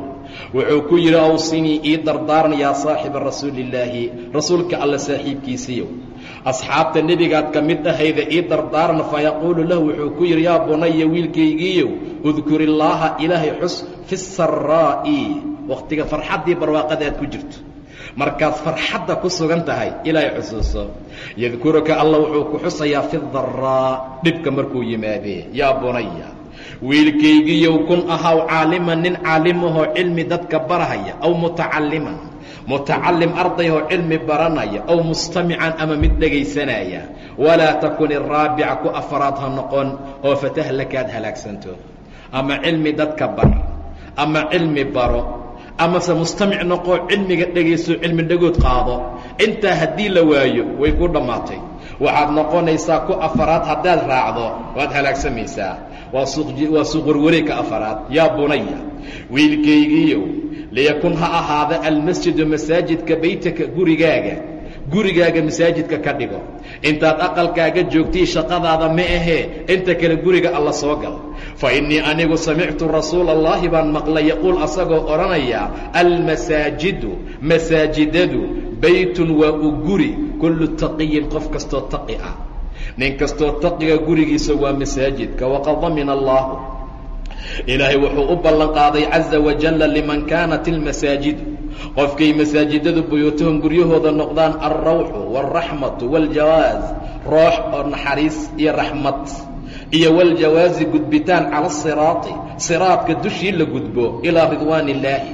wuxuu ku yidhi awsinii ii dardaaran yaa saaxiba rasuuli illaahi rasuulka alla saaxiibkiisiiyow asxaabta nebigaad ka mid ahayda ii dardaaran fayaquulu lahu wuxuu ku yidhi yaa bunaya wiilkaygiiyow udkur illaaha ilaahay xus fi saraa'i wakhtiga farxaddii barwaaqada aad ku jirto. Markaad farxadda ku sugan tahay ilaahay xusuuso. Yadkuruka alla wuxuu ku xusayaa fi daraa dhibka markuu yimaadee yaa bunaya wiilkaygiiyow kun ahaw caaliman nin caalimahoo cilmi dadka barahaya aw mutacalliman. Mutacallim ardayoo cilmi baranaya aw mustamican ama mid dhegaysanaya. Walaa takun iraabica ku afraad ha noqon oo fatahlakaad halaagsanto. Ama cilmi dadka bar ama cilmi baro amase mustamic noqoo cilmiga dhegayso cilmi dhagood qaado. Intaa haddii la waayo way ku dhammaatay. Waxaad noqonaysaa ku afaraad haddaad raacdo waad halaagsamaysaa waa suuq warwareegka afaraad. Yaa bunaya wiilkaygiiyow liyakun ha ahaada almasjidu masaajidka baytaka gurigaaga. Gurigaaga masaajidka ka dhigo. Intaad aqalkaaga joogtay shaqadaada ma ahee inta kale guriga alla soo gal. Fa innii anigu samictu rasuula allaahi baan maqlay yaquul asagoo odhanaya almasaajidu masaajidadu baytun waa u guri kullu taqiyin qof kastoo taqi ah nin kastoo taqiga gurigiisa waa masaajidka waqad damina allaahu ilaahay wuxuu u ballan qaaday caza wajalla liman kaanat ilmasaajidu qofkay masaajidadu buyuutahum guryahooda noqdaan alrawxu wاlraxmatu wاljawaaz roox oo naxariis iyo raxmad iyo waljawaazi gudbitaan cala asiraati siraadka dushii la gudbo ilaa ridwaan illaahi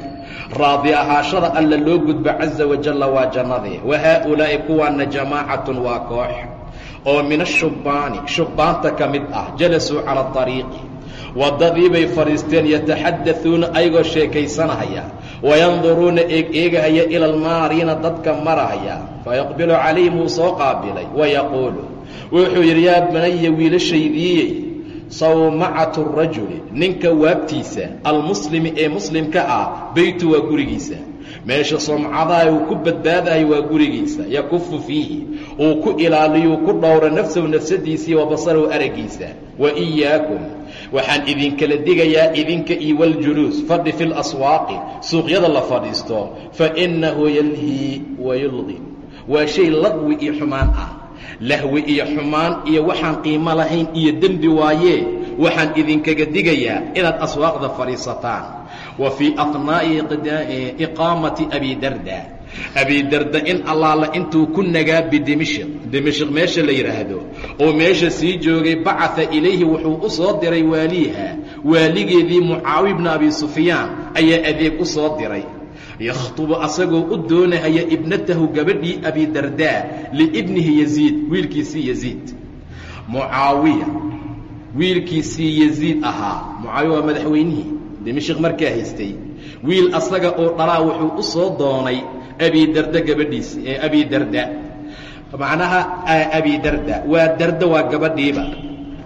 raadi ahaashada alla loo gudbo caza wajalla waa jannadee. Wa haaulaa'i kuwaana jamaacatun waa koox oo min ashubbaani shubbaanta ka mid ah jalasuu cala ariiqi waddadii bay fadhiisteen yataxadauuna ayagoo sheekaysanahaya. Wayanduruuna eeg-eegahaya ila almaariina dadka marahaya. Fayaqbilu calayhim wuu soo qaabilay wayaquulu. Wuxuu yidhi yaa banaya wiilashaydiiyey sawmacatu rajuli ninka waabtiisa almuslimi ee muslimka ah beytu waa gurigiisa meesha somcadaha uu ku badbaadayo waa gurigiisa yakufu fiihi. Uu ku ilaaliyuu ku dhowro nafsahu nafsadiisii wa basarahu araggiisa wa iyaakum waxaan idinkala digayaa idinka iyo waljuluus fadhi fi laswaaqi suuqyada la fadhiisto. Fa innahu yalhii wa yulqi waa shay laqwi iyo xumaan ah. Lahwi iyo xumaan iyo waxaan qiimo lahayn iyo dembi waayee waxaan idinkaga digayaa inaad aswaaqda fadhiisataan wa fii ahnaa'i iqaamati abi darda. Abi darda in allaala intuu ku nagaa bidimishq dimishq. Meesha la yidhaahdo oo meesha sii joogay bacaa ilayhi wuxuu u soo diray waaliha waaligeedii mucaawiya bna abi sufyaan ayaa adeeg u soo diray. Yakhtubu asagoo u doonahaya ibnatahu gabadhii abi darda liibnihi yaziid wiilkiisii yaziid. Mucaawiya wiilkiisii yaziid ahaa. Mucaawiya waa madaxweynihii dimishq markaa haystay. Wiil asaga oo dhalaa wuxuu u soo doonay abi darda gabadhiisi ee abi darda. Macnaha abi darda. Waa darda waa gabadhiiba.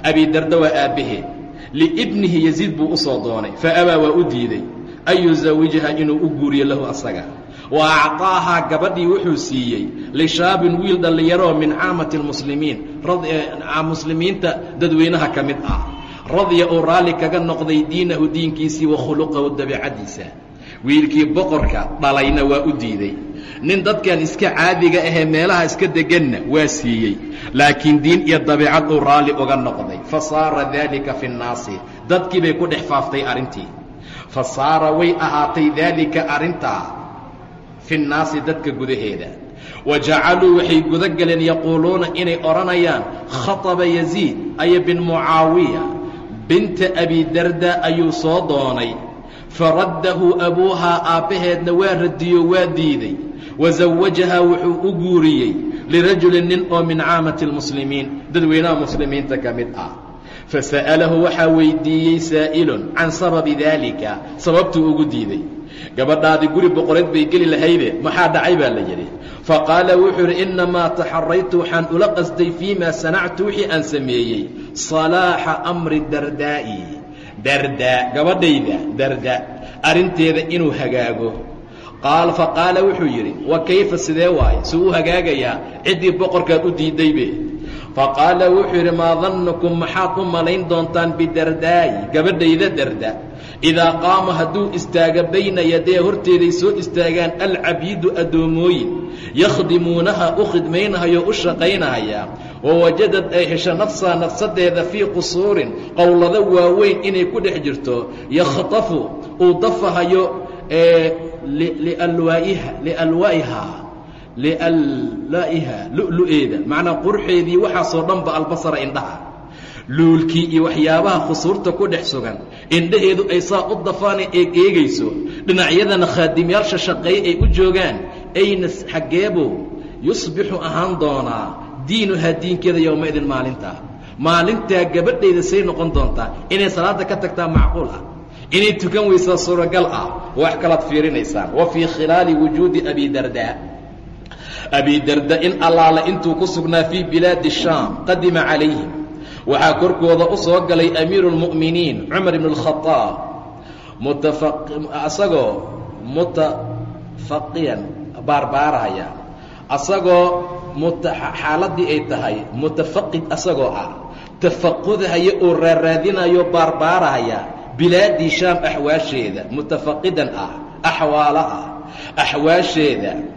Abi darda waa aabbaheed liibnihi yaziid buu u soo doonay. Fa abaa waa u diiday. An yusawijha inuu u guuriyo lahu asaga. Wa acطaahaa gabadhii wuxuu siiyey lishaabin wiil dhallinyaroo min caamati اlmuslimiin muslimiinta dadweynaha ka mid ah radya uu raalli kaga noqday diinahu diinkiisii wa khuluqahu dabeicaddiisa wiilkii boqorka dhalayna waa u diiday. Nin dadkan iska caadiga ahee meelaha iska deganna waa siiyey. Laakiin diin iyo dabeicad uu raalli uga noqday. Fa saara daalika fi nnaasi. Dadkii bay ku dhex faaftay arrintii. Fa saara way ahaatay daalika arrintaa fi nnaasi dadka gudaheeda. Wa jacaluu waxay guda galeen yaquuluuna inay odhanayaan khataba yaziid aya bin mucaawiya binta abi darda ayuu soo doonay. Faraddahu abuuhaa aabbaheedna waa radiyo waa diiday. Wa sawajahaa wuxuu u guuriyey lirajulin nin oo min caamati almuslimiin dadweynaha muslimiinta ka mid ah. Fasa'alahu waxaa weydiiyey saa'ilun can sababi daalika sababtuu ugu diiday. Gabadhaadii guri boqoreed bay geli lahayde maxaa dhacay baa la yidhi faqaala wuxuu yidhi innamaa taxaraytu waxaan ula qasday fii ma sanactu wixii aan sameeyey salaaxa amri dardaa'i dardaa gabadhayda darda arrinteeda inuu hagaago qaal faqaala wuxuu yidhi wa kayfa sidee waaye suu u hagaagayaa ciddii boqorkaad u diiddaybe faqaala wuxuu yidhi maa dannukum maxaad u malayn doontaan bidardaa'i gabadhayda darda idaa qaama hadduu istaaga bayna yadee horteeday soo istaagaan alcabiidu addoommooyin yakhdimuunaha u khidmaynahayo u shaqaynahayaa wawajadad ay hesho nafsaa nafsadeeda fii qusuurin qowlado waaweyn inay ku dhex jirto yakhtafu uu dafahayo lialwaa'iha liallaa'iha lu'lu'eeda. Macnaa qurxeedii waxaasoo dhanba albasara indhaha. Luulkii iyo waxyaabaha khusuurta ku dhex sugan indhaheedu ay saa u dafaana eeg eegayso dhinacyadana khaadimyaalsha shaqeeye ay u joogaan ayna xaggeebuu yusbixu ahaan doonaa diinuhaa diinkeeda yowmaidin maalintaa maalintaa gabadhayda say noqon doontaa inay salaadda ka tagtaa macquul ah inay tukan weysaa suuragal ah wax kalaad fiirinaysaan. Wa fii khilaali wujuudi abi darda abi darda in allaala intuu ku sugnaa fii bilaadi shaam qadima calayhim waxaa korkooda u soo galay amiiru اlmu'miniin cumar ibn اlkhaaab asagoo mutafaqiyan baarbaaraya asagoo xaaladii ay tahay mutafaqid asagoo ah. Tafaqudhaya oo raaraadinayo baarbaarahaya bilaadii shaam axwaasheeda. Mutafaqidan ah axwaalo ah axwaasheeda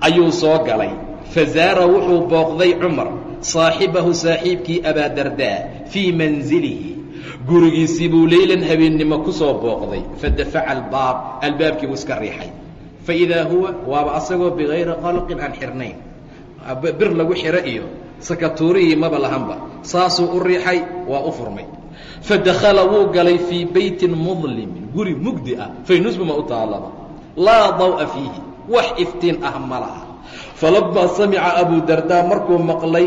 ayuu soo galay. Fazaara wuxuu booqday cumar saaxibahu saaxiibkii abaadardaa fii manzilihi. Gurigiisii buu leylan habeennimo ku soo booqday fadafaca albaab albaabkii buu iska riixay. Faidaa huwa waaba asagoo bikayri qalqin aan xirnayn. Bir lagu xiro iyo sakatuurihii maba lahanba. Saasuu u riixay waa u furmay. Fadakhala wuu galay fii beytin mudlimin guri mugdi ah faynusbuma u taallaba laa daw'a fiihi wax iftiin ah ma laha. Falamaa samica abuu dardaa markuu maqlay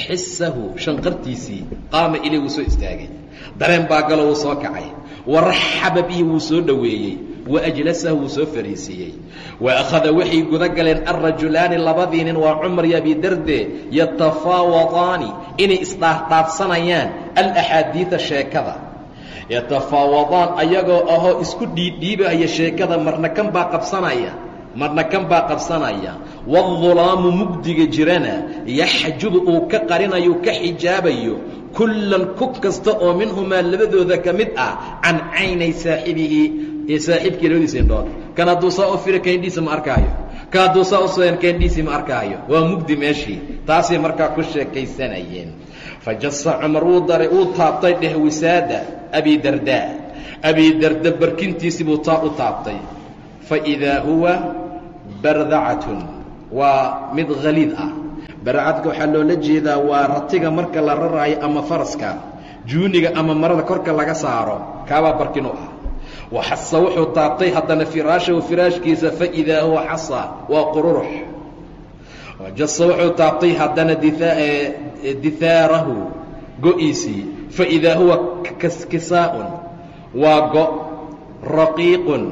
xisahu shanqartiisii qaama ilay wuu soo istaagay. Dareen baa galo wuu soo kacay. Waraxaba bihi wuu soo dhoweeyey. Waajlasahu wuu soo fariisiiyey wa akhada waxay guda galeen alrajulaani labadii nin waa cumar iyo abidarde yatafaawadaani inay isdhaafdhaafsanayaan alaxaadiida sheekada. Yatafaawadaan ayagoo ahoo isku dhiidhiibaya sheekada marna kan baa qabsanaya marna kan baa qabsanaya. Waadulaamu mugdiga jirana yaxjubu uu ka qarinayo ka xijaabayo kullan ku kasta oo minhumaa labadooda ka mid ah can caynay saaxibihi ee saaxiibkii labadiisa indhood. Kan hadduu saa u fira kaindhiisa ma arkaayo. Kan hadduu saa u sooyan ma arkaayo. Waa mugdi meeshii. Taasay markaa ku sheekaysanayeen. Fajasa cumar wuu daray wuu taabtay dheh wisaada abi dardaa. Abi darda barkintiisii buu taa u taabtay. Faidaa huwa bardacatun. Waa mid haliid ah. Bardacadka waxaa loola jeedaa waa ratiga marka la raraayo ama faraska juuniga ama marada korka laga saaro kaabaa barkin u ah. Waxasa wuxuu taabtay haddana firaashahu firaashkiisa faidaa huwa xasa waa qururux jasa wuxuu taabtay haddana dihaarahu go-iisii faidaa huwa kisaa'un waa go raqiiqun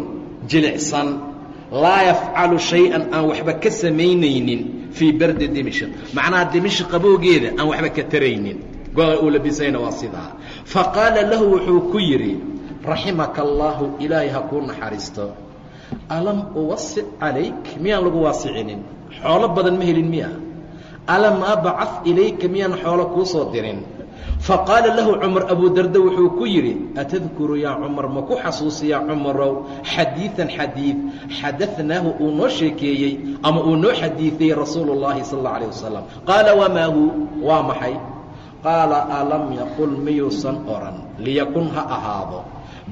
jilicsan laa yafcalu shay-an aan waxba ka samaynaynin fii bardi dimishq. Macnaha dimishq qabowgeeda aan waxba ka taraynin. Go-a uu labisayna waa sidaa. Faqaala lahu wuxuu ku yidhi raximaka allaahu ilaahay ha kuu naxariisto. Alam uwasic calayk? Miyaan lagu waasicinin? Xoolo badan ma helin miya alam abcad ilayka? Miyaan xoolo kuu soo dirin faqaala lahu cumar abudarda wuxuu ku yidhi atadkuru yaa cumar ma ku xasuusiyaa cumarow xadiian xadiid xadaanaahu uu noo sheekeeyey ama uu noo xadiiey rasuulu llaahi sal alla alيh wasalam qaala wamaa hu? Waa maxay? Qaala alam yaqul miyuusan oran liyakun ha ahaado.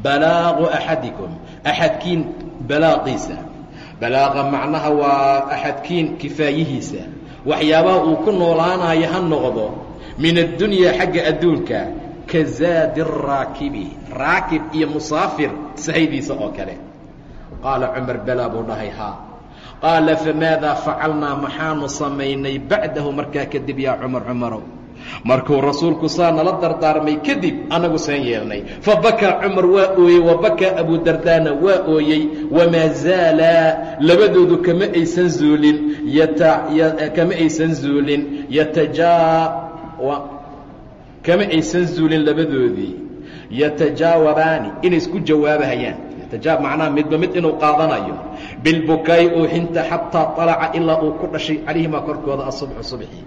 Balaaqu axadikum. Axadkiin balaaqiisa balaaqa macnaha waa axadkiin kifaayihiisa. Waxyaabaha uu ku noolaanaya ha noqdo min addunyaa xagga adduunka ka zaadi raakibi raakib iyo musaafir sahaydiisa oo kale. Qaala cumar balaa buu dhahay haa. Qaala famaadaa facalnaa maxaanu samaynay bacdahu markaa kadib yaa cumar cumarow? Markuu rasuulku saa nala dardaarmay kadib annagu saan yeelnay. Fabakaa cumar waa ooyey wabakaa abudardaana waa ooyey wamaa zaalaa labadoodu kama aysan zuulin kama aysan zuulin yatajaa kama aysan zuulin labadoodii yatajaawabaani inay isku jawaabahayaan. Yatajaab macnaha midba mid inuu qaadanayo bilbukaa'i oohinta xataa طalaca ilaa uu ku dhashay calayhimaa korkooda asubxu subxi.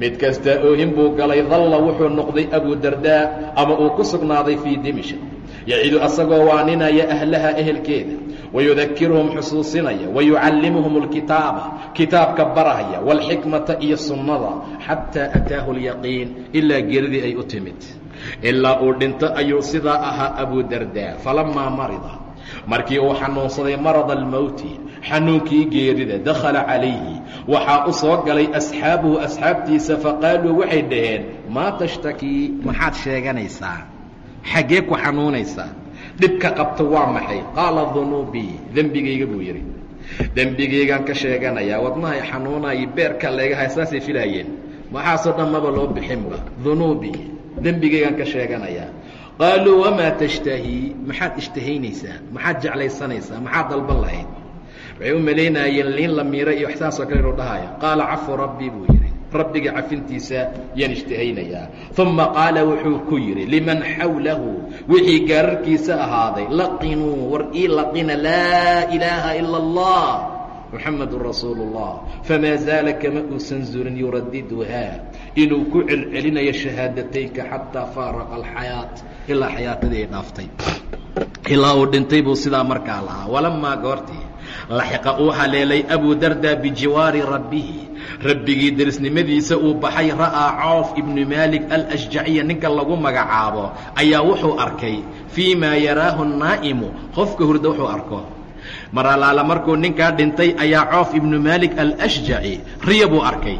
Mid kastaa oohin buu galay dalla wuxuu noqday abu dardaa ama uu ku sugnaaday fii dimishk yacidu asagoo waaninaya ahlaha ehelkeeda wayudakiruhum xusuusinaya wayucallimuhum اlkitaaba kitaabka barahaya wاlxikmata iyo sunnada xataa ataahu اlyaqiin ilaa geeridii ay u timid ilaa uu dhinto ayuu sidaa ahaa abu dardaa falamaa marida markii uu xanuunsaday marada almowti xanuunkii geerida dakhala calayhi waxaa u soo galay asxaabuhu asxaabtiisa faqaaluu waxay dhaheen maa tashtakii maxaad sheeganaysaa xaggee ku xanuunaysaa dhibka qabto waa maxay? Qaala dunuubii dembigayga buu yidhi. Dembigaygaan ka sheeganayaa wadnahay xanuunayo beerka leegahay saasay filaayeen. Maxaasoo dhan maba loo bixinba dunuubii dembigaygaan ka sheeganayaa qaaluu wamaa tashtahii? Maxaad ishtahaynaysaa maxaad jeclaysanaysaa maxaad dalban lahayd. Waxay u malaynaayeen liin la miira iyo waxsaasoo kale inuu dhahayo. Qaala cafu rabbii buu yidhi rabbiga cafintiisa yaan ishtahaynayaa uma qaala wuxuu ku yidhi liman xawlahu wixii gaararkiisa ahaaday laqinuu war ii laqina laa ilaaha ila allah muxamedun rasuulu اllah famaa zaala kama uusan zurin yuradiduhaa inuu ku celcelinayo shahaadateynka xataa faaraqa alxayaat ilaa xayaatadii ay dhaaftay. Ilaa uu dhintay buu sidaa markaa lahaa. Walamaa goortii laxiqa uu haleelay abu darda bijiwaari rabbihi rabbigii derisnimadiisa uu baxay ra'aa coof ibnu maalik alashjaciya ninka lagu magacaabo ayaa wuxuu arkay fii maa yaraahu naa'imu qofka hurda wuxuu arko. Mar allaala markuu ninkaa dhintay ayaa coof ibnu maalik alashjaci riya buu arkay.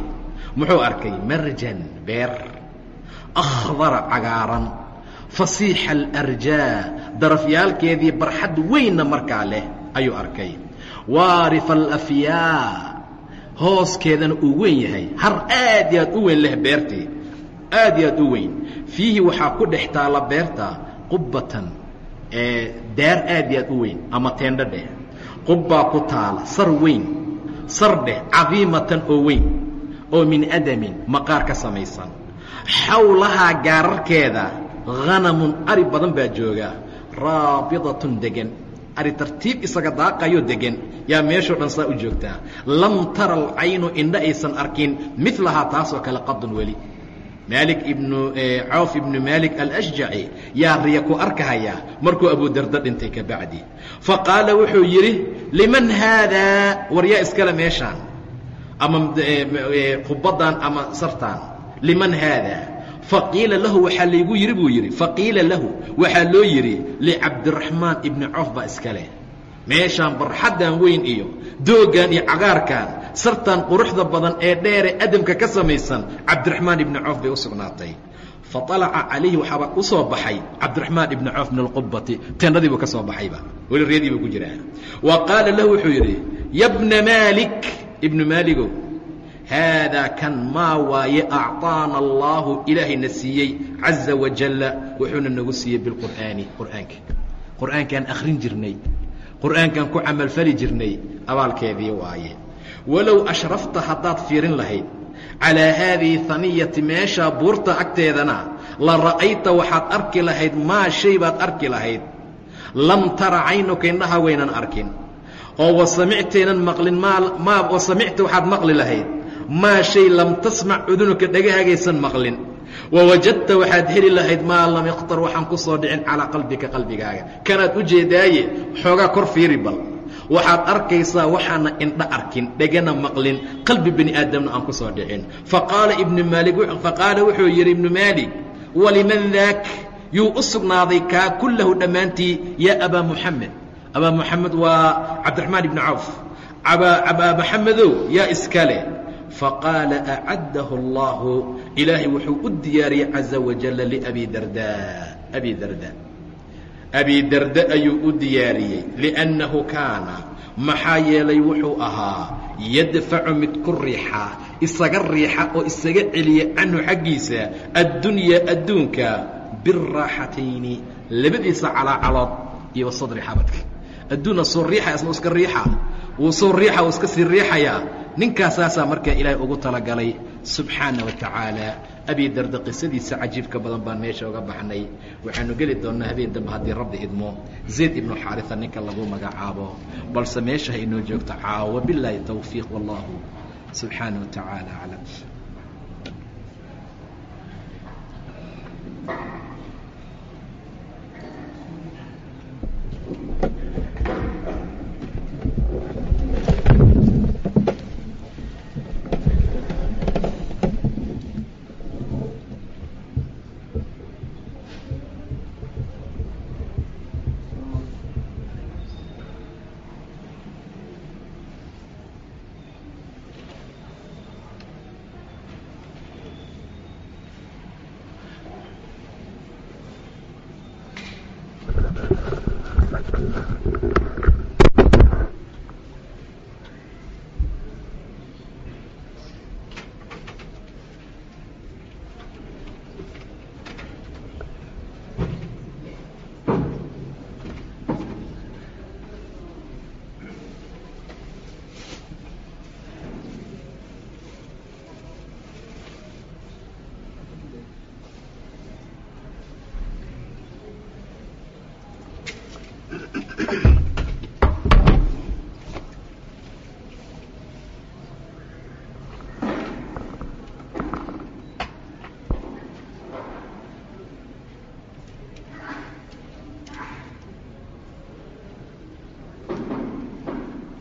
Muxuu arkay marjan beer. Akhdara cagaaran. Fasiixa alarjaa. Darafyaalkeedii barxad weynna markaa leh ayuu arkay. Waarifa alafyaa hooskeedana uu weyn yahay. Har aad iyo aad u weyn leh beertii. Aad iyo aad u weyn. Fiihi waxaa ku dhex taalla beerta qubbatan ee daar aad iyo aad u weyn ama teendho dheh qubbaa ku taala sar weyn sar dheh cadiimatan oo weyn oo min adamin maqaar ka samaysan. Xawlahaa gaararkeeda hanamun ari badan baa jooga raabidatun degan ari tartiib isaga daaqayoo degan yaa meeshoo dhan saa u joogtaa. Lam tara alcaynu indha aysan arkin. Milahaa taasoo kale qadun weli. Maalik ibnu cawf ibnu maalik alashjaci yaa riya ku arkahaya markuu abudarda dhintay ka bacdi. Faqaala wuxuu yidhi liman haadaa war yaa iskale meeshaan. Ama qubaddan ama sartaan. Liman haadaa faqiila lahu waxaa laygu yidhi buu yidhi faqiila lahu waxaa loo yidhi licabdiraxmaan ibni coof baa iska leh. Meeshaan barxaddan weyn iyo dooggan iyo cagaarkan sartan quruxda badan ee dheere adamka ka samaysan cabdiraxmaan ibni coof bay u faalaca calayhi waxaaba u baxay cabdiraxmaan ibni coof min alqubati teennadii buu ka soo baxayba weli reedii buu ku jiraa. Wa qaala lahu wuxuu yidhi ya bna maalik ibnu maaligow haadaa kan maa waaye acطaana allaahu ilaahayna siiyey caza wajalla wuxuuna nagu siiyey bilqur'aani qur'aanka qur'aankaan akhrin jirnay qur'aankaan ku camalfali jirnay abaalkeedii waaye walow ashrafta haddaad fiirin lahayd calaa haadihi haniyati meeshaa buurta agteedana la ra'ayta waxaad arki lahayd maa shay baad arki lahayd lam tara caynuka indhaha waynan arkin oo wasamictaynan maqlin maa wasamicta waxaad maqli lahayd maa shay lam tasmac udunuka dhagahaagaysan maqlin. Wawajadta waxaad heli lahayd maa lam yakhtar waxaan ku soo dhicin calaa qalbika qalbigaaga. Kanaad u jeedaaye xoogaa kor fiiri bal. Waxaad arkaysaa waxaana indha arkin dhegana maqlin qalbi bani aadamna aan ku soo dhicin. Faqaala ibnu maali faqaala wuxuu yidhi ibnu maalik waliman daak? Yuu u sugnaaday kaa kullahu dhammaantii yaa abaa muxamed abaa muxamed waa cabdiraxmaan ibni cawf. Abaa maxamedow yaa iska faqaala acaddahu allahu. Ilaahay wuxuu u diyaariyey caza wajalla liabi darda. Abi darda. Abi darda ayuu u diyaariyey liannahu kaana. Maxaa yeelay wuxuu ahaa yadfacu mid ku riixa isaga riixa oo isaga celiya canhu xaggiisa addunyaa adduunka biraaxatayni labadiisa calaacalood iyo wasadri xabadka. Adduunna soo riixa isna iska riixa. Wuu soo riixa uu iska sii riixayaa ninkaas saasaa markaa ilaahay ugu talagalay subxaana wa tacaala. Abi darda qisadiisa cajiibka badan baan meesha uga baxnay. Waxaanu geli doonaa habeen dambe haddii rabbi idmo. Zayd ibnu xaarisa ninka lagu magacaabo. Balse meesha haynoo joogto caawo bilaahi towfiiq wallahu subxaana wa tacaala aclam.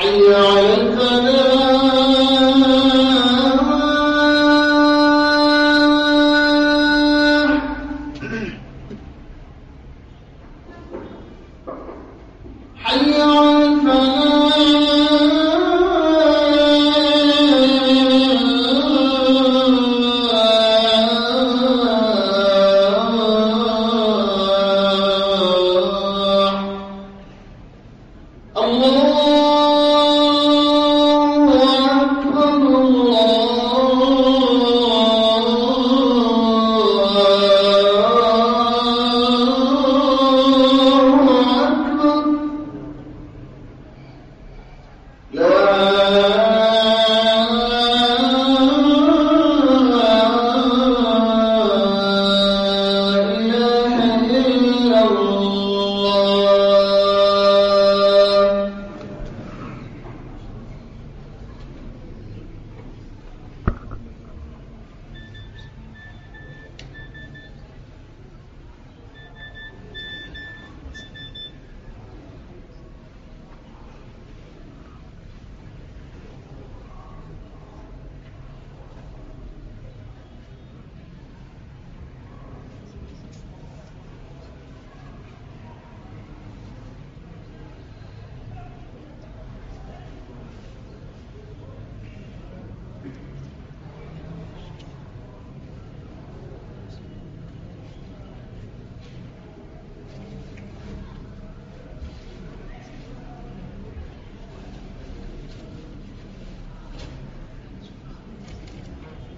حي على الفلاح